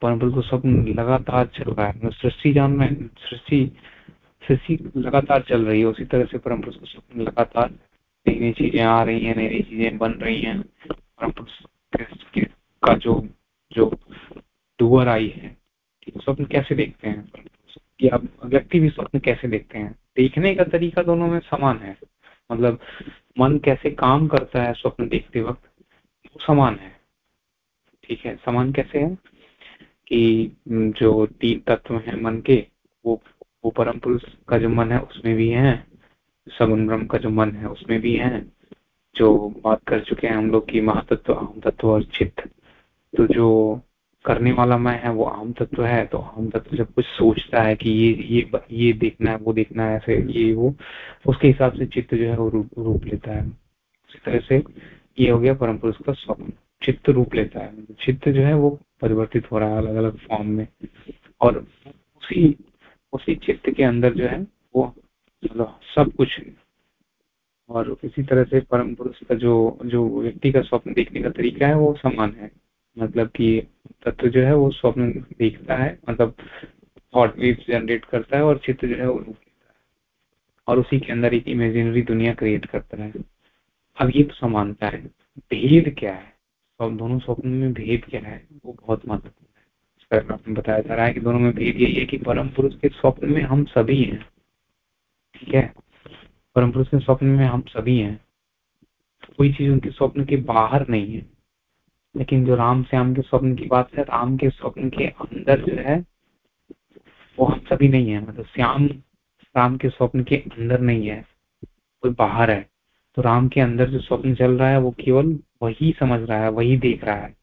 परम पुरुष को स्वप्न लगातार चल रहा है। सृष्टि जान में, सृष्टि सृष्टि लगातार चल रही है, उसी तरह से परम पुरुष को स्वप्न लगातार नई नई चीज़ें आ रही हैं नई नई चीज़ें बन रही हैं परम पुरुष का जो जो डुअर आई है स्वप्न कैसे देखते हैं? या व्यक्ति भी स्वप्न कैसे देखते हैं? देखने का तरीका दोनों में समान है। मतलब मन कैसे काम करता है स्वप्न देखते वक्त, वो समान है। ठीक है, समान कैसे है? कि जो तीन तत्व है मन के, वो वो परम पुरुष का जो मन है, उसमें भी है। सगुन ब्रह्म का जो मन है, उसमें भी है। जो बात कर चुके हैं हम लोग की महातत्व अहम तत्व और चित्त। तो जो करने वाला मैं है वो आम तत्व है तो आम तत्व जब कुछ सोचता है कि ये ये ये देखना है वो देखना है ऐसे ये वो उसके हिसाब से चित्त जो है वो रूप, रूप लेता है। उसी तरह से ये हो गया परम पुरुष का स्वप्न। चित्त रूप लेता है। चित्त जो है वो परिवर्तित हो रहा है अलग अलग फॉर्म में। और उसी उसी चित्त के अंदर जो है वो मतलब सब कुछ और इसी तरह से परम पुरुष का जो जो व्यक्ति का स्वप्न देखने का तरीका है वो समान है। मतलब कि तत्व जो है वो स्वप्न देखता है मतलब थॉट वेव जनरेट करता है और चित्र जो है वो लेता है। और उसी के अंदर एक इमेजिनरी दुनिया क्रिएट करता है। अब ये तो समानता है। भेद क्या है? और दोनों स्वप्न में भेद क्या है? वो बहुत महत्वपूर्ण है। आपने बताया जा रहा है कि दोनों में भेद यही है कि परम पुरुष के स्वप्न में हम सभी हैं। ठीक है? परम पुरुष के स्वप्न में हम सभी हैं। कोई चीज़ उनके स्वप्न के बाहर नहीं है। लेकिन जो राम श्याम के स्वप्न की बात है, राम के स्वप्न के अंदर जो है, वो हम सभी नहीं है। मतलब श्याम, राम के स्वप्न के अंदर नहीं है। कोई बाहर है। तो राम के अंदर जो स्वप्न चल रहा है, वो केवल वही समझ रहा है, वही देख रहा है।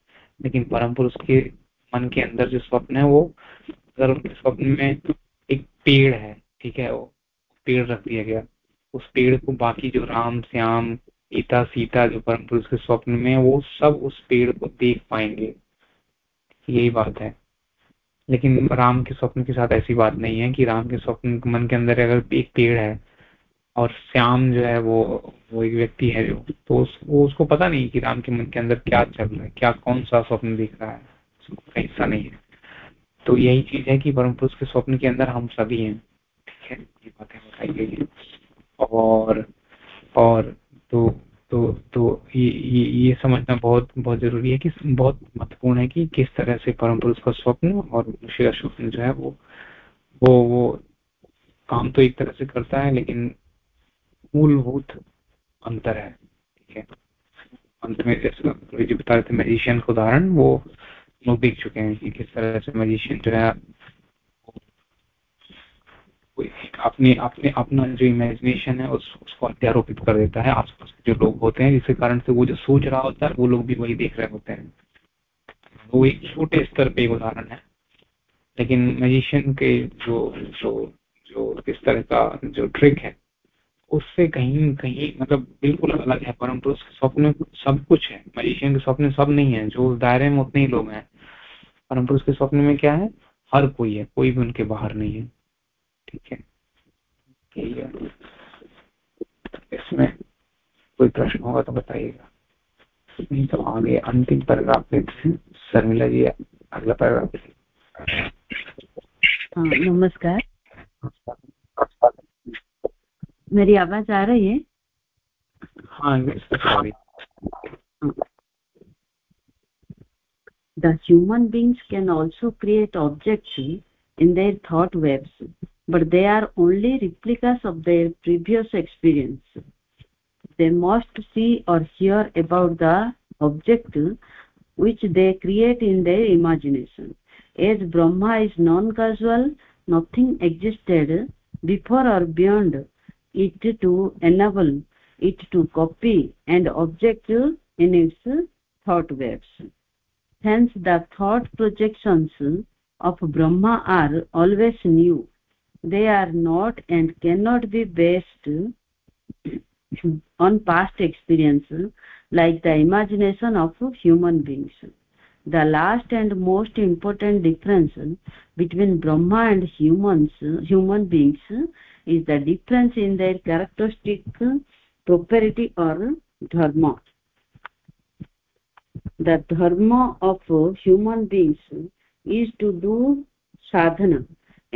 लेकिन परम पुरुष के मन के अंदर जो स्वप्न है, वो अगर उनके स्वप्न में एक पेड़ है, ठीक है? वो पेड़ रख दिया गया। उस पेड़ को बाकी जो राम, श्याम गीता सीता जो परम पुरुष के स्वप्न में वो सब उस पेड़ को देख पाएँगे। यही बात है। लेकिन राम के स्वप्न के साथ ऐसी बात नहीं है कि राम के स्वप्न मन के अंदर अगर एक पेड़ है और श्याम जो है वो वो एक व्यक्ति है जो तो उस, वो उसको पता नहीं कि राम के मन के अंदर क्या चल रहा है क्या कौन सा स्वप्न दिख रहा है। ऐसा नहीं है। तो यही चीज़ है कि परम पुरुष के स्वप्न के अंदर हम सभी हैं। ठीक है? ये बातें बताई गई है। और और तो तो तो ये ये, समझना बहुत बहुत ज़रूरी है कि बहुत महत्वपूर्ण है कि किस तरह से परम पुरुष का स्वप्न और मनुष्य का स्वप्न जो है वो वो वो काम तो एक तरह से करता है लेकिन मूलभूत अंतर है ठीक है। अंत में जैसे जो बता रहे थे मैजिशियन का उदाहरण वो लोग देख चुके हैं कि किस तरह से मैजिशियन जो है अपने अपने अपना जो इमेजिनेशन है उस, उसको अत्यारोपित कर देता है आसपास के जो लोग होते हैं जिसके कारण से वो जो सोच रहा होता है वो लोग भी वही देख रहे होते हैं। वो एक छोटे स्तर पे उदाहरण है। लेकिन मैजिशियन के जो जो जो इस तरह का जो ट्रिक है उससे कहीं कहीं मतलब बिल्कुल अलग है परंतु उसके स्वप्न सब कुछ है। मैजिशियन के स्वप्न सब नहीं है जो उस दायरे में उतने ही लोग हैं। परंतु उसके स्वप्न में क्या है? हर कोई है कोई भी उनके बाहर नहीं है। ठीक है। इसमें कोई प्रश्न होगा तो बताइएगा। नहीं तो आगे अंतिम पैराग्राफ देखते हैं शर्मिला जी अगला पैराग्राफ हाँ नमस्कार। मेरी आवाज़ आ रही है? हाँ। The human beings can also create objects in their thought webs. But they are only replicas of their previous experience. They must see or hear about the object which they create in their imagination. As brahma is non causal nothing existed before or beyond it to enable it to copy and object in its thought waves. Hence the thought projections of brahma are always new they are not and cannot be based on past experience like the imagination of human beings. The last and most important difference between brahma and humans human beings is the difference in their characteristic property or dharma. The dharma of human beings is to do sadhana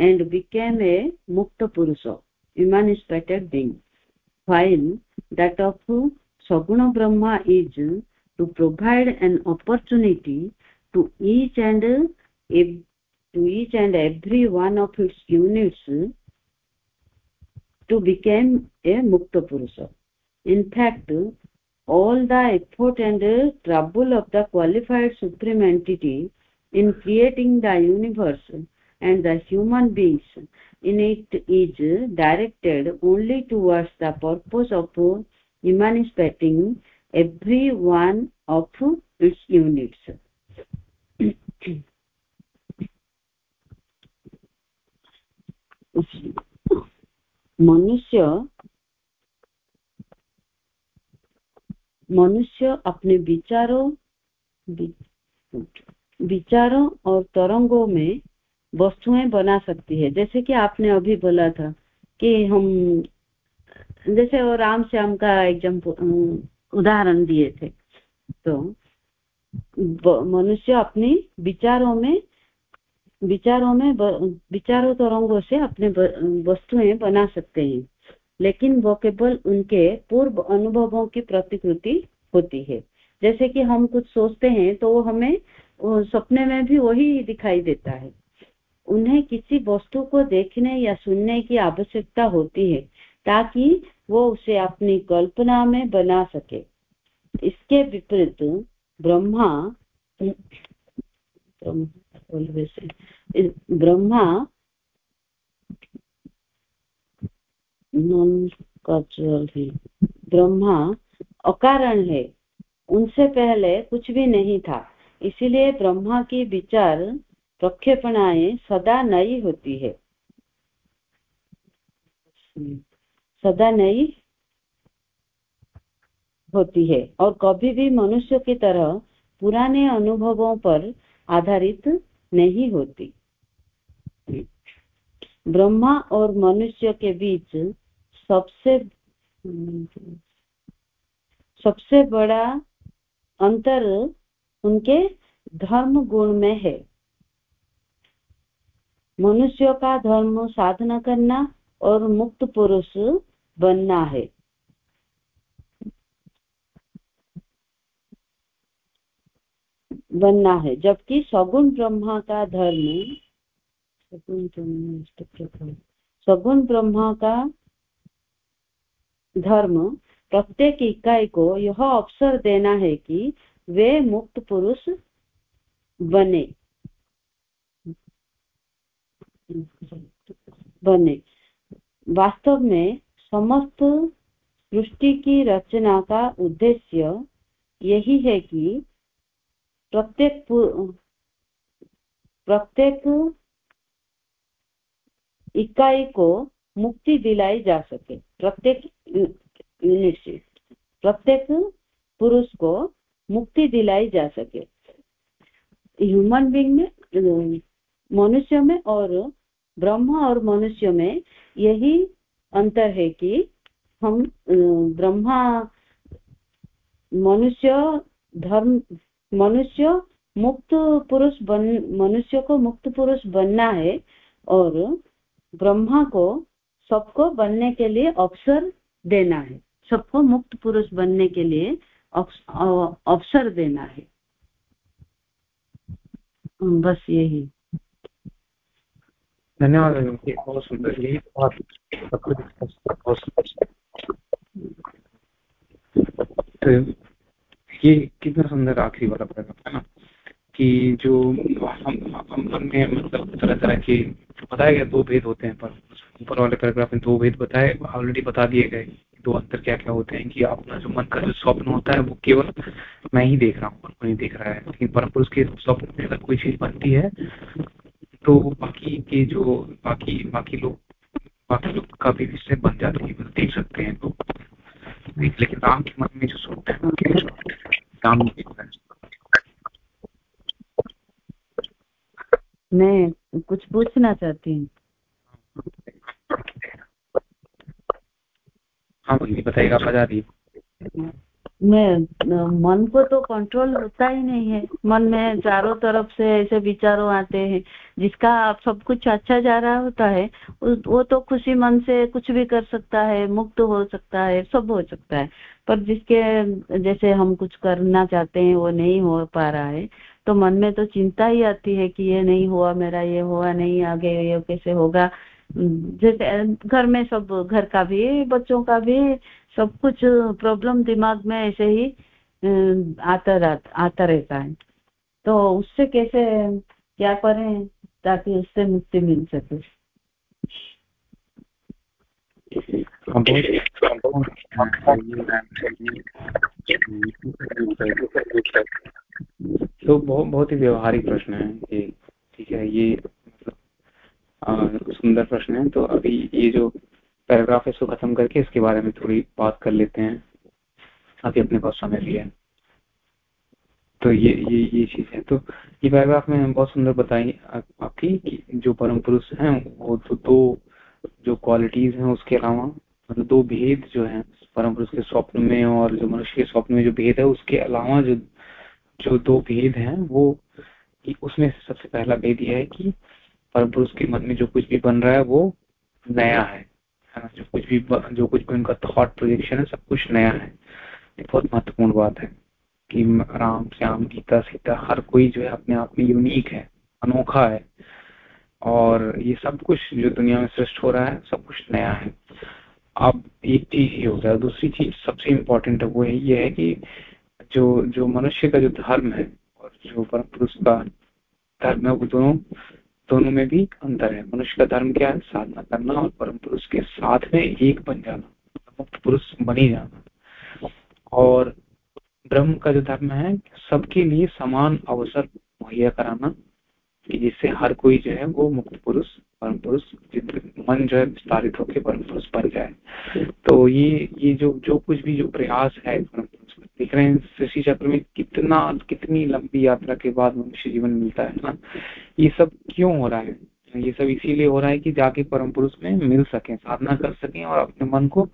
and became a mukta purusha emancipated being. While that of saguna brahma is to provide an opportunity to each and to each and every one of its units to become a mukta purusha in fact all the effort and trouble of the qualified supreme entity in creating the universe and the human beings in it is directed only towards the purpose of emancipating every one of its units मनुष्य मनुष्य अपने विचारों विचारों और तरंगों में वस्तुएँ बना सकती है। जैसे कि आपने अभी बोला था कि हम, जैसे वो राम श्याम का एग्ज़ाम्पल उदाहरण दिए थे। तो मनुष्य अपनी विचारों में विचारों में विचारों तरंगों से अपने वस्तुएँ बना सकते हैं। लेकिन वो केवल उनके पूर्व अनुभवों की प्रतिकृति होती है। जैसे कि हम कुछ सोचते हैं तो वो हमें सपने में भी वही दिखाई देता है। उन्हें किसी वस्तु को देखने या सुनने की आवश्यकता होती है, ताकि वो उसे अपनी कल्पना में बना सके। इसके विपरीत ब्रह्मा ब्रह्मा नॉन कल्चरल है ब्रह्मा अकारण है। उनसे पहले कुछ भी नहीं था, इसीलिए ब्रह्मा की विचार प्रक्षेपणाएँ सदा नई होती है। सदा नई होती है और कभी भी मनुष्य की तरह पुराने अनुभवों पर आधारित नहीं होती। ब्रह्मा और मनुष्य के बीच सबसे सबसे बड़ा अंतर उनके धर्म गुण में है। मनुष्य का धर्म साधना करना और मुक्त पुरुष बनना है। बनना है, जबकि सगुण ब्रह्मा का धर्म, सगुण ब्रह्म सगुण ब्रह्मा का धर्म प्रत्येक इकाई को यह अवसर देना है कि वे मुक्त पुरुष बने। बने। वास्तव में समस्त सृष्टि की रचना का उद्देश्य यही है कि प्रत्येक प्रत्येक इकाई को मुक्ति दिलाई जा सके। प्रत्येक यूनिट से। प्रत्येक पुरुष को मुक्ति दिलाई जा सके। ह्यूमन बींग में, मनुष्य में और ब्रह्मा और मनुष्य में यही अंतर है कि हम ब्रह्मा, मनुष्य, धर्म, मनुष्य मुक्त पुरुष बन, मनुष्य को मुक्त पुरुष बनना है और ब्रह्मा को सबको बनने के लिए अवसर देना है। सबको मुक्त पुरुष बनने के लिए अवसर देना है। बस यही। धन्यवाद बहुत सुंदर तो ये कितना सुंदर आखिरी वाला पैराग्राफ है ना, कि जो हम हम ने मतलब तरह तरह के बताया गया दो भेद होते हैं, पर ऊपर वाले पैराग्राफ में दो भेद बताए ऑलरेडी बता दिए गए दो अंतर क्या क्या होते हैं, कि अपना जो मन का जो स्वप्न होता है, वो केवल मैं ही देख रहा हूँ नहीं देख रहा है। लेकिन परम पुरुष के स्वप्न में अगर कोई चीज़ बनती है तो बाकी के जो बाकी बाकी लोग बाकी लोग का भी विषय बन जाते हैं मतलब देख सकते हैं लोग लेकिन राम के मन में जो सोचते हैं राम मैं। कुछ पूछना चाहती हूँ। हाँ बताइएगा रही मैं, मन को तो कंट्रोल होता ही नहीं है। मन में चारों तरफ़ से ऐसे विचारों आते हैं, जिसका आप सब कुछ अच्छा जा रहा होता है, वो तो खुशी मन से कुछ भी कर सकता है, मुक्त हो सकता है, सब हो सकता है। पर जिसके, जैसे हम कुछ करना चाहते हैं, वो नहीं हो पा रहा है तो मन में तो चिंता ही आती है कि ये नहीं हुआ मेरा, ये हुआ नहीं, आगे ये कैसे होगा। जैसे घर में सब, घर का भी, बच्चों का भी सब कुछ प्रॉब्लम दिमाग में ऐसे ही आता रहता आता रहता है। तो उससे कैसे, क्या करें ताकि उससे मुक्ति मिल सके? तो बहुत ही व्यवहारिक प्रश्न है ये, ठीक है, ये मतलब सुंदर प्रश्न है। तो अभी ये जो पैराग्राफ इसको खत्म करके इसके बारे में थोड़ी बात कर लेते हैं। अभी अपने पास समय है। तो ये ये ये चीज़ है। तो ये पैराग्राफ में बहुत सुंदर बताई आपकी कि जो परम पुरुष हैं, वो तो दो जो क्वालिटीज हैं, उसके अलावा मतलब दो भेद जो हैं, परम पुरुष के स्वप्न में और जो मनुष्य के स्वप्न में जो भेद है, उसके अलावा जो जो दो भेद हैं, वो उसमें सबसे पहला भेद यह है कि परम पुरुष के मन में जो कुछ भी बन रहा है, वो नया है। जो कुछ भी जो कुछ भी उनका थॉट प्रोजेक्शन है, सब कुछ नया है। ये बहुत महत्वपूर्ण बात है कि राम, श्याम, गीता, सीता, हर कोई जो है अपने आप में यूनिक है, अनोखा है। और ये सब कुछ जो दुनिया में सृष्ट हो रहा है, सब कुछ नया है। अब एक चीज़ ये हो गया, दूसरी चीज़ सबसे इम्पोर्टेंट है वो है, ये है कि जो जो मनुष्य का जो धर्म है और जो परम पुरुष का धर्म है, वो दोनों दोनों में भी अंतर है। मनुष्य का धर्म क्या है? साधना करना और परम पुरुष के साथ में एक बन जाना, मुक्त पुरुष बनी जाना। और ब्रह्म का जो धर्म है, सबके लिए समान अवसर मुहैया कराना, कि जिससे हर कोई जो है, वो मुक्त पुरुष, परम पुरुष मन जो है, विस्तारित होकर परम पुरुष बन जाए। तो ये ये जो जो कुछ भी जो प्रयास है परम देख रहे हैं ऋषि चक्र में कितना, कितनी लंबी यात्रा के बाद मनुष्य जीवन मिलता है ना? ये सब क्यों हो रहा है? ये सब इसीलिए हो रहा है कि जाके परम पुरुष में मिल सके, साधना कर सके और अपने मन को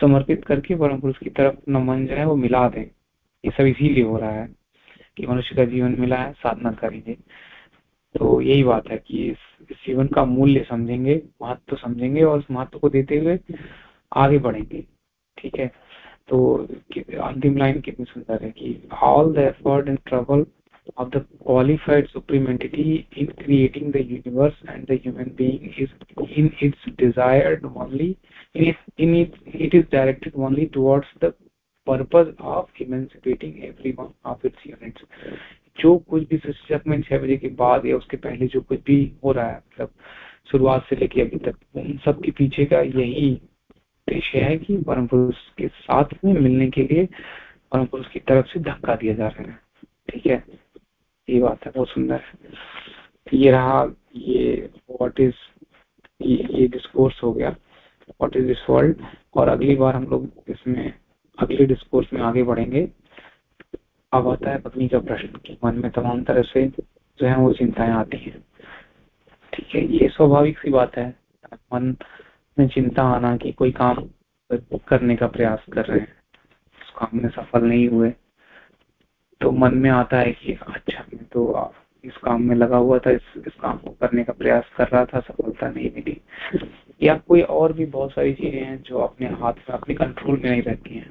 समर्पित करके परम पुरुष की तरफ़ अपना मन जो है वो मिला दें। ये सब इसीलिए हो रहा है कि मनुष्य का जीवन मिला है, साधना करेंगे। तो यही बात है कि इस जीवन का मूल्य समझेंगे, महत्व तो समझेंगे और उस महत्व को देते हुए आगे बढ़ेंगे। ठीक है? तो अंतिम लाइन कितनी सुंदर है कि all the effort and trouble of the qualified supreme entity in creating the universe and the human being is in its desired only in it it is directed only towards the purpose of emancipating every one of its units जो कुछ भी सचमेंट छह बजे के बाद या उसके पहले जो कुछ भी हो रहा है मतलब शुरुआत से लेके अभी तक, उन सब के पीछे का यही उद्देश्य है कि परम पुरुष के साथ में मिलने के लिए परम पुरुष की तरफ़ से धक्का दिया जा रहा है। ठीक है? ये बात है बहुत सुंदर है। ये रहा ये व्हाट इज़ ये, ये डिस्कोर्स हो गया। व्हाट इज़ दिस वर्ल्ड और अगली बार हम लोग इसमें अगले डिस्कोर्स में आगे बढ़ेंगे। अब आता है पत्नी का प्रश्न कि मन में तमाम तरह से जो है वो चिंताएँ आती हैं। ठीक है ये स्वाभाविक सी बात है। मन में चिंता आना कि कोई काम करने का प्रयास कर रहे हैं। उस काम में सफल नहीं हुए। तो मन में आता है कि अच्छा मैं तो इस काम में लगा हुआ था इस, इस काम को करने का प्रयास कर रहा था सफलता नहीं मिली। या कोई और भी बहुत सारी चीज़ें हैं जो अपने हाथ में अपने कंट्रोल में नहीं रहती हैं।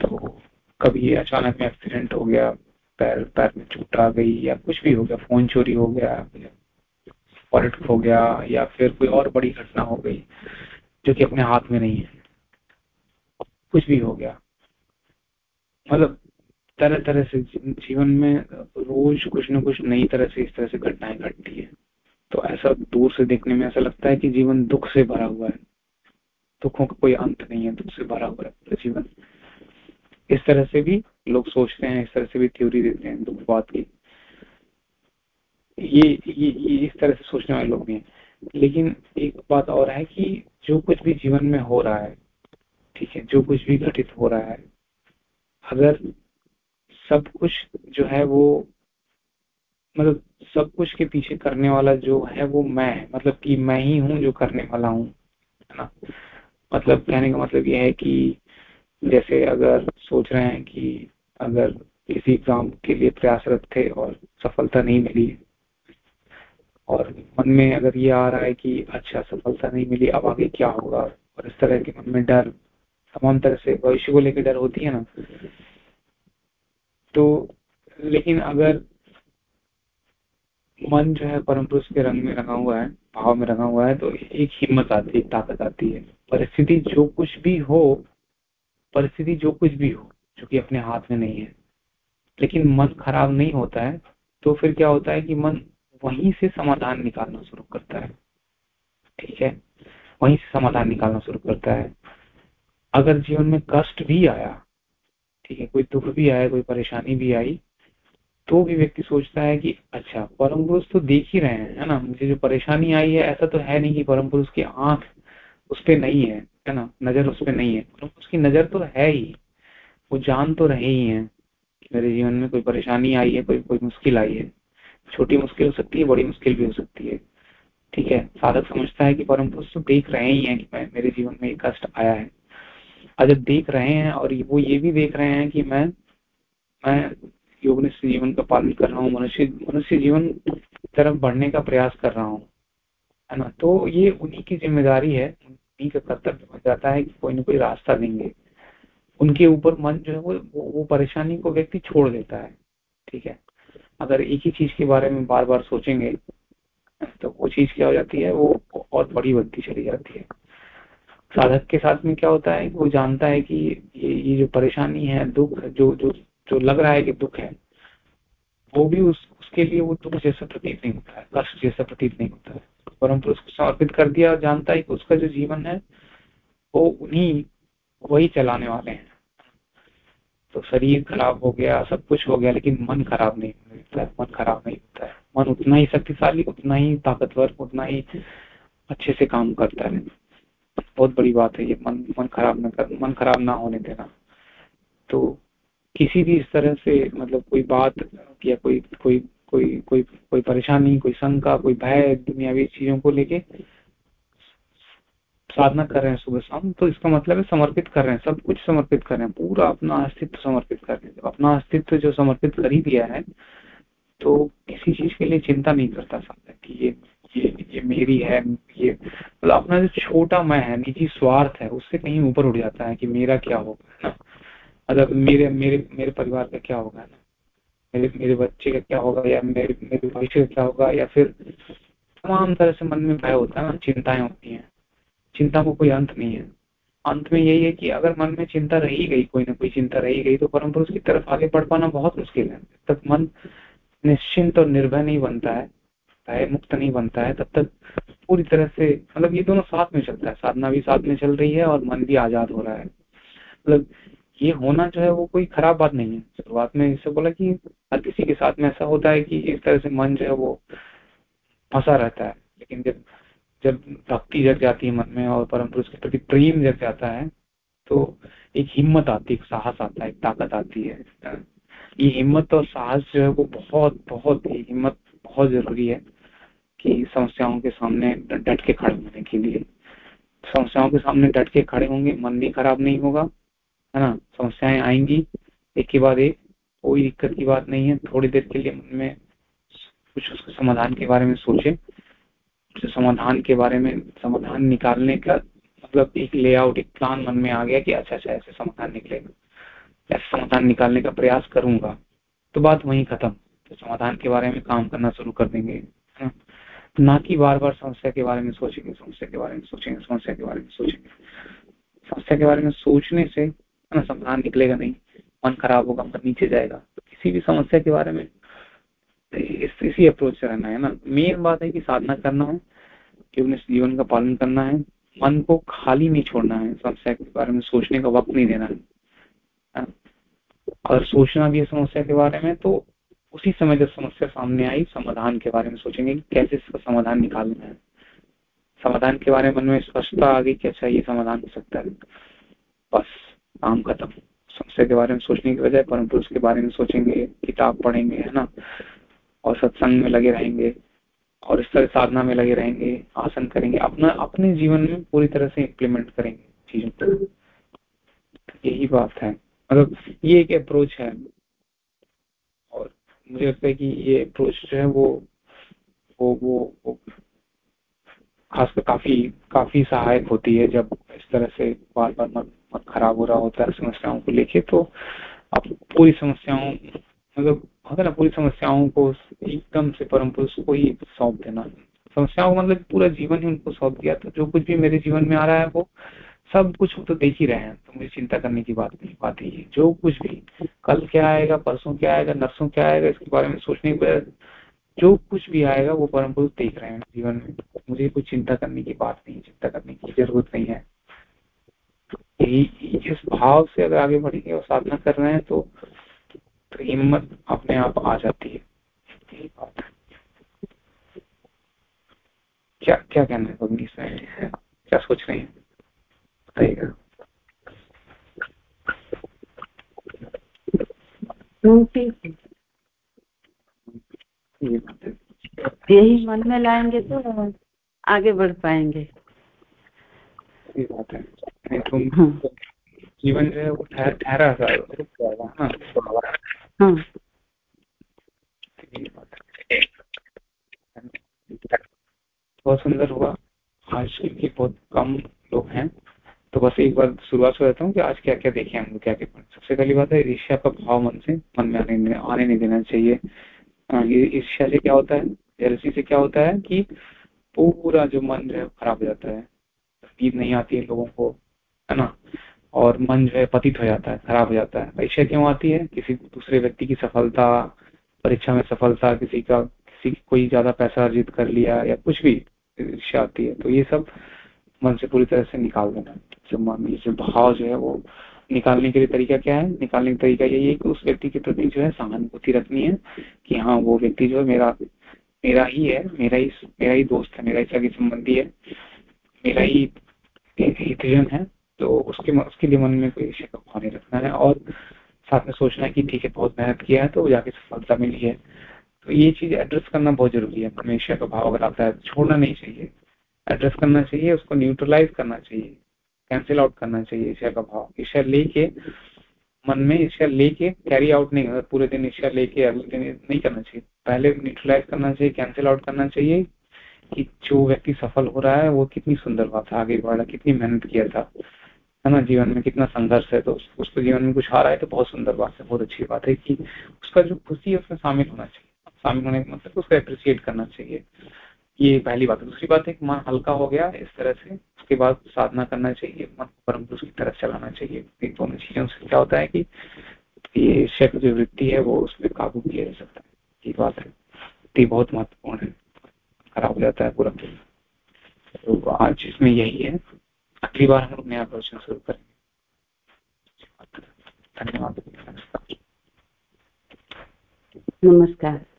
तो कभी अचानक में एक्सीडेंट हो गया पैर पैर में चोट आ गई या कुछ भी हो गया फ़ोन चोरी हो गया वॉलेट हो गया या फिर कोई और बड़ी घटना हो गई जो कि अपने हाथ में नहीं है। कुछ भी हो गया। मतलब तरह तरह से जीवन में रोज कुछ न कुछ नई तरह से इस तरह से घटनाएँ घटती है। तो ऐसा दूर से देखने में ऐसा लगता है कि जीवन दुख से भरा हुआ है। दुखों का कोई अंत नहीं है, दुख से भरा हुआ है पूरा जीवन। इस तरह से भी लोग सोचते हैं, इस तरह से भी थ्योरी देते हैं दुखवाद की। ये, ये ये इस तरह से सोचने वाले लोग भी हैं। लेकिन एक बात और है कि जो कुछ भी जीवन में हो रहा है ठीक है जो कुछ भी घटित हो रहा है अगर सब कुछ जो है वो मतलब सब कुछ के पीछे करने वाला जो है वो मैं मतलब कि मैं ही हूँ जो करने वाला हूँ है ना? मतलब कहने का मतलब ये है कि जैसे अगर सोच रहे हैं कि अगर किसी एग्ज़ाम के लिए प्रयासरत थे और सफलता नहीं मिली और मन में अगर ये आ रहा है कि अच्छा सफलता नहीं मिली, अब आगे क्या होगा? और इस तरह के मन में डर, तमाम तरह से भविष्य को लेकर डर होती है ना? तो लेकिन अगर मन जो है परम पुरुष के रंग में रंगा हुआ है, भाव में रंगा हुआ है तो एक हिम्मत आती है, ताकत आती है। परिस्थिति जो कुछ भी हो, परिस्थिति जो कुछ भी हो, जो कि अपने हाथ में नहीं है, लेकिन मन खराब नहीं होता है तो फिर क्या होता है कि मन वहीं से समाधान निकालना शुरू करता है। ठीक है? वहीं से समाधान निकालना शुरू करता है। अगर जीवन में कष्ट भी आया, ठीक है, कोई दुख भी आया, कोई परेशानी भी आई तो भी व्यक्ति सोचता है कि अच्छा परम पुरुष तो देख ही रहे हैं, है ना? मुझे जो परेशानी आई है, ऐसा तो है नहीं कि परम पुरुष की आँख उस पर नहीं है है ना? नज़र उस पर नहीं है। परम पुरुष की नज़र तो है ही। वो जान तो रहे ही है मेरे जीवन में कोई परेशानी आई है, कोई कोई मुश्किल आई है। छोटी मुश्किल हो सकती है, बड़ी मुश्किल भी हो सकती है। ठीक है? साधक समझता है कि परम पुरुष तो देख रहे ही हैं कि मैं, मेरे जीवन में एक कष्ट आया है। और देख रहे हैं और वो ये भी देख रहे हैं कि मैं मैं योगनिष्ठ जीवन का पालन कर रहा हूँ, मनुष्य मनुष्य जीवन तरफ़ बढ़ने का प्रयास कर रहा हूँ, है ना? तो ये उन्हीं की ज़िम्मेदारी है, उन्हीं का कर्तव्य हो जाता है कि कोई ना कोई रास्ता देंगे। उनके ऊपर मन जो है वो वो परेशानी को व्यक्ति छोड़ देता है। ठीक है? अगर एक ही चीज़ के बारे में बार बार सोचेंगे तो वो चीज़ क्या हो जाती है, वो और बड़ी बनती चली जाती है। साधक के साथ में क्या होता है, वो जानता है कि ये ये जो परेशानी है, दुख जो जो जो लग रहा है कि दुख है, वो भी उस, उसके लिए वो दुख जैसा प्रतीत नहीं होता है, कष्ट जैसा प्रतीत नहीं होता है। परम पुरुष को समर्पित कर दिया और जानता है कि उसका जो जीवन है, वो उन्हीं वही चलाने वाले हैं। तो शरीर खराब हो गया, सब कुछ हो गया, लेकिन मन खराब नहीं होता है, मन खराब नहीं होता है। मन उतना ही शक्तिशाली, उतना ही ताकतवर, उतना ही अच्छे से काम करता है। बहुत बड़ी बात है ये, मन मन खराब न कर, मन खराब ना होने देना। तो किसी भी इस तरह से मतलब कोई बात या कोई कोई कोई कोई कोई परेशानी, कोई शंका, कोई भय, दुनियावी चीज़ों को लेके साधना कर रहे हैं सुबह शाम तो इसका मतलब है समर्पित कर रहे हैं, सब कुछ समर्पित कर रहे हैं, पूरा अपना अस्तित्व समर्पित कर रहे हैं। अपना अस्तित्व जो समर्पित कर ही दिया है तो किसी चीज़ के लिए चिंता नहीं करता साधक कि ये ये ये मेरी है, ये मतलब अपना जो छोटा मैं है, निजी स्वार्थ है, उससे कहीं ऊपर उठ जाता है कि मेरा क्या होगा ना? मतलब मेरे मेरे मेरे परिवार का क्या होगा ना? मेरे मेरे बच्चे का क्या होगा, या मेरे मेरे भविष्य का क्या होगा, या फिर तमाम तरह से मन में भय होता है ना चिंताएँ होती हैं। चिंता को कोई अंत नहीं है। अंत में यही है कि अगर मन में चिंता रही गई, कोई ना कोई चिंता रही गई तो परम पुरुष की तरफ़ आगे बढ़ पाना बहुत मुश्किल है। तब तक मन निश्चिंत और निर्भय नहीं बनता है, भय मुक्त नहीं बनता है, तब तक पूरी तरह से मतलब ये दोनों साथ में चलता है। साधना भी साथ में चल रही है और मन भी आज़ाद हो रहा है। मतलब ये होना जो है वो कोई खराब बात नहीं है। शुरुआत में इससे बोला कि हर किसी के साथ में ऐसा होता है कि इस तरह से मन जो है वो फंसा रहता है। लेकिन जब जब भक्ति जग जाती है मन में और परम पुरुष के प्रति प्रेम जग जाता है तो एक हिम्मत आती है साहस आता है, एक ताकत आती है। ये हिम्मत और साहस जो है वो बहुत बहुत ही हिम्मत बहुत ज़रूरी है कि समस्याओं के सामने डट के खड़े होने के लिए। समस्याओं के सामने डट के खड़े होंगे, मन भी खराब नहीं होगा, है ना? समस्याएँ आएँगी, एक के बाद एक, कोई दिक्कत की बात नहीं है। थोड़ी देर के लिए मन में कुछ उसके समाधान के बारे में सोचे। समाधान के बारे में, समाधान निकालने का मतलब एक लेआउट एक प्लान मन में आ गया कि अच्छा अच्छा ऐसे समाधान निकलेगा ऐसे समाधान निकालने का प्रयास करूँगा तो बात वहीं खत्म। तो समाधान के बारे में काम करना शुरू कर देंगे ना? कि बार बार समस्या के बारे में सोचेंगे, समस्या के बारे में सोचेंगे, समस्या के बारे में सोचेंगे। समस्या के बारे में सोचने से समाधान निकलेगा नहीं, मन खराब होगा, मन नीचे जाएगा। तो किसी भी समस्या के बारे में इस, इसी अप्रोच से रहना है ना? मेन बात है कि साधना करना है, कि अपने जीवन का पालन करना है, मन को खाली नहीं छोड़ना है, समस्या के बारे में सोचने का वक्त नहीं देना है अगर सोचना भी है समस्या के बारे में तो उसी समय जब समस्या सामने आई, समाधान के बारे में सोचेंगे कि कैसे इसका समाधान निकालना है। समाधान के बारे में मन में स्पष्टता आ गई कि अच्छा ये समाधान हो सकता है। बस, काम खत्म। समस्या के बारे में सोचने की बजाय परम पुरुष के बारे में सोचेंगे, किताब पढ़ेंगे, है ना? और सत्संग में लगे रहेंगे और इस तरह साधना में लगे रहेंगे आसन करेंगे अपना अपने जीवन में पूरी तरह से इम्प्लीमेंट करेंगे चीज़ों को। यही बात है। मतलब ये एक अप्रोच है। और मुझे लगता है कि ये अप्रोच जो है वो वो वो, वो खासकर काफ़ी काफ़ी सहायक होती है जब इस तरह से बार बार मन खराब हो रहा होता है समस्याओं को लेके तो आप पूरी समस्याओं मतलब होता है ना, पूरी समस्याओं को एकदम से परम पुरुष को ही सौंप देना। समस्याओं को मतलब पूरा जीवन ही उनको सौंप दिया। तो जो कुछ भी मेरे जीवन में आ रहा है, वो सब कुछ वो तो देख ही रहे हैं। तो मुझे चिंता करने की बात नहीं, बात है। जो कुछ भी, कल क्या आएगा, परसों क्या आएगा, नरसों क्या आएगा, इसके बारे में सोचने के बजाय जो कुछ भी आएगा, वो परम पुरुष देख रहे हैं जीवन में। मुझे कुछ चिंता करने की बात नहीं, चिंता करने की ज़रूरत नहीं है। यही, इस भाव से अगर आगे बढ़ेंगे और साधना कर रहे हैं तो तो हिम्मत अपने आप आ जाती है। क्या क्या कहना है पत्नी इसमें क्या सोच रही है? बताइएगा। यही मन में लाएँगे तो आगे बढ़ पाएँगे। ये बात है। तुम हाँ। जीवन जो है वो ठहरा सा बहुत सुंदर हुआ। आज के बहुत कम लोग हैं। तो बस एक बार शुरुआत से रहता हूँ कि आज क्या क्या देखे हम लोग क्या क्या सबसे पहली बात है, ईर्ष्या का भाव मन से, मन में आने आने नहीं देना चाहिए। ईर्ष्या से क्या होता है? जेलसी से क्या होता है कि पूरा जो मन जो है खराब हो जाता है। नींद नहीं आती है लोगों को, है ना? और मन जो है पतित हो जाता है, खराब हो जाता है। परीक्षा क्यों आती है? किसी दूसरे व्यक्ति की सफलता, परीक्षा में सफलता, किसी का, किसी कोई ज़्यादा पैसा अर्जित कर लिया या कुछ भी ईर्ष्या आती है तो ये सब मन से पूरी तरह से निकाल देना। जो मन, ये जो भाव जो है वो निकालने के लिए तरीका क्या है? निकालने का तरीका यही है कि उस व्यक्ति के प्रति जो है सहानुभूति रखनी है कि हाँ वो व्यक्ति जो है मेरा मेरा ही है, मेरा ही मेरा ही दोस्त है, मेरा ही सगी संबंधी है, मेरा ही हितजन है। तो उसके उसके लिए मन में कोई ईर्ष्या का भाव नहीं रखना है और साथ में सोचना है कि ठीक है, बहुत मेहनत किया है तो जाके सफलता मिली है। तो ये चीज़ एड्रेस करना बहुत ज़रूरी है। ईर्ष्या का भाव अगर आता है छोड़ना नहीं चाहिए एड्रेस करना चाहिए, उसको न्यूट्रलाइज करना चाहिए कैंसिल आउट करना चाहिए ईर्ष्या का भाव। ईर्ष्या लेके, मन में ईर्ष्या लेके कैरी आउट नहीं पूरे दिन ईर्ष्या लेके अगले दिन नहीं करना चाहिए। पहले न्यूट्रलाइज करना चाहिए कैंसिल आउट करना चाहिए कि जो व्यक्ति सफल हो रहा है, वो कितनी सुंदर बात था आगे बढ़ा, कितनी मेहनत किया था। है ना, जीवन में कितना संघर्ष है तो उसको जीवन में कुछ रहा है तो बहुत सुंदर बात है, बहुत अच्छी बात है कि उसका जो खुशी है, उसमें शामिल होना चाहिए। शामिल होने का मतलब उसको अप्रिशिएट करना चाहिए। ये पहली बात है। दूसरी बात है कि मन हल्का हो गया इस तरह से, उसके बाद साधना करना चाहिए, मन परम पुरुष की तरफ़ चलाना चाहिए। इन दोनों चीज़ों से क्या होता है कि ये शक जो वृत्ति है, वो उसमें काबू किया जा सकता है। ये बात है। बहुत महत्वपूर्ण है। खराब हो जाता है पूरा तो आज इसमें यही है। अगली बार हम नया प्रश्न शुरू करेंगे। धन्यवाद। नमस्कार।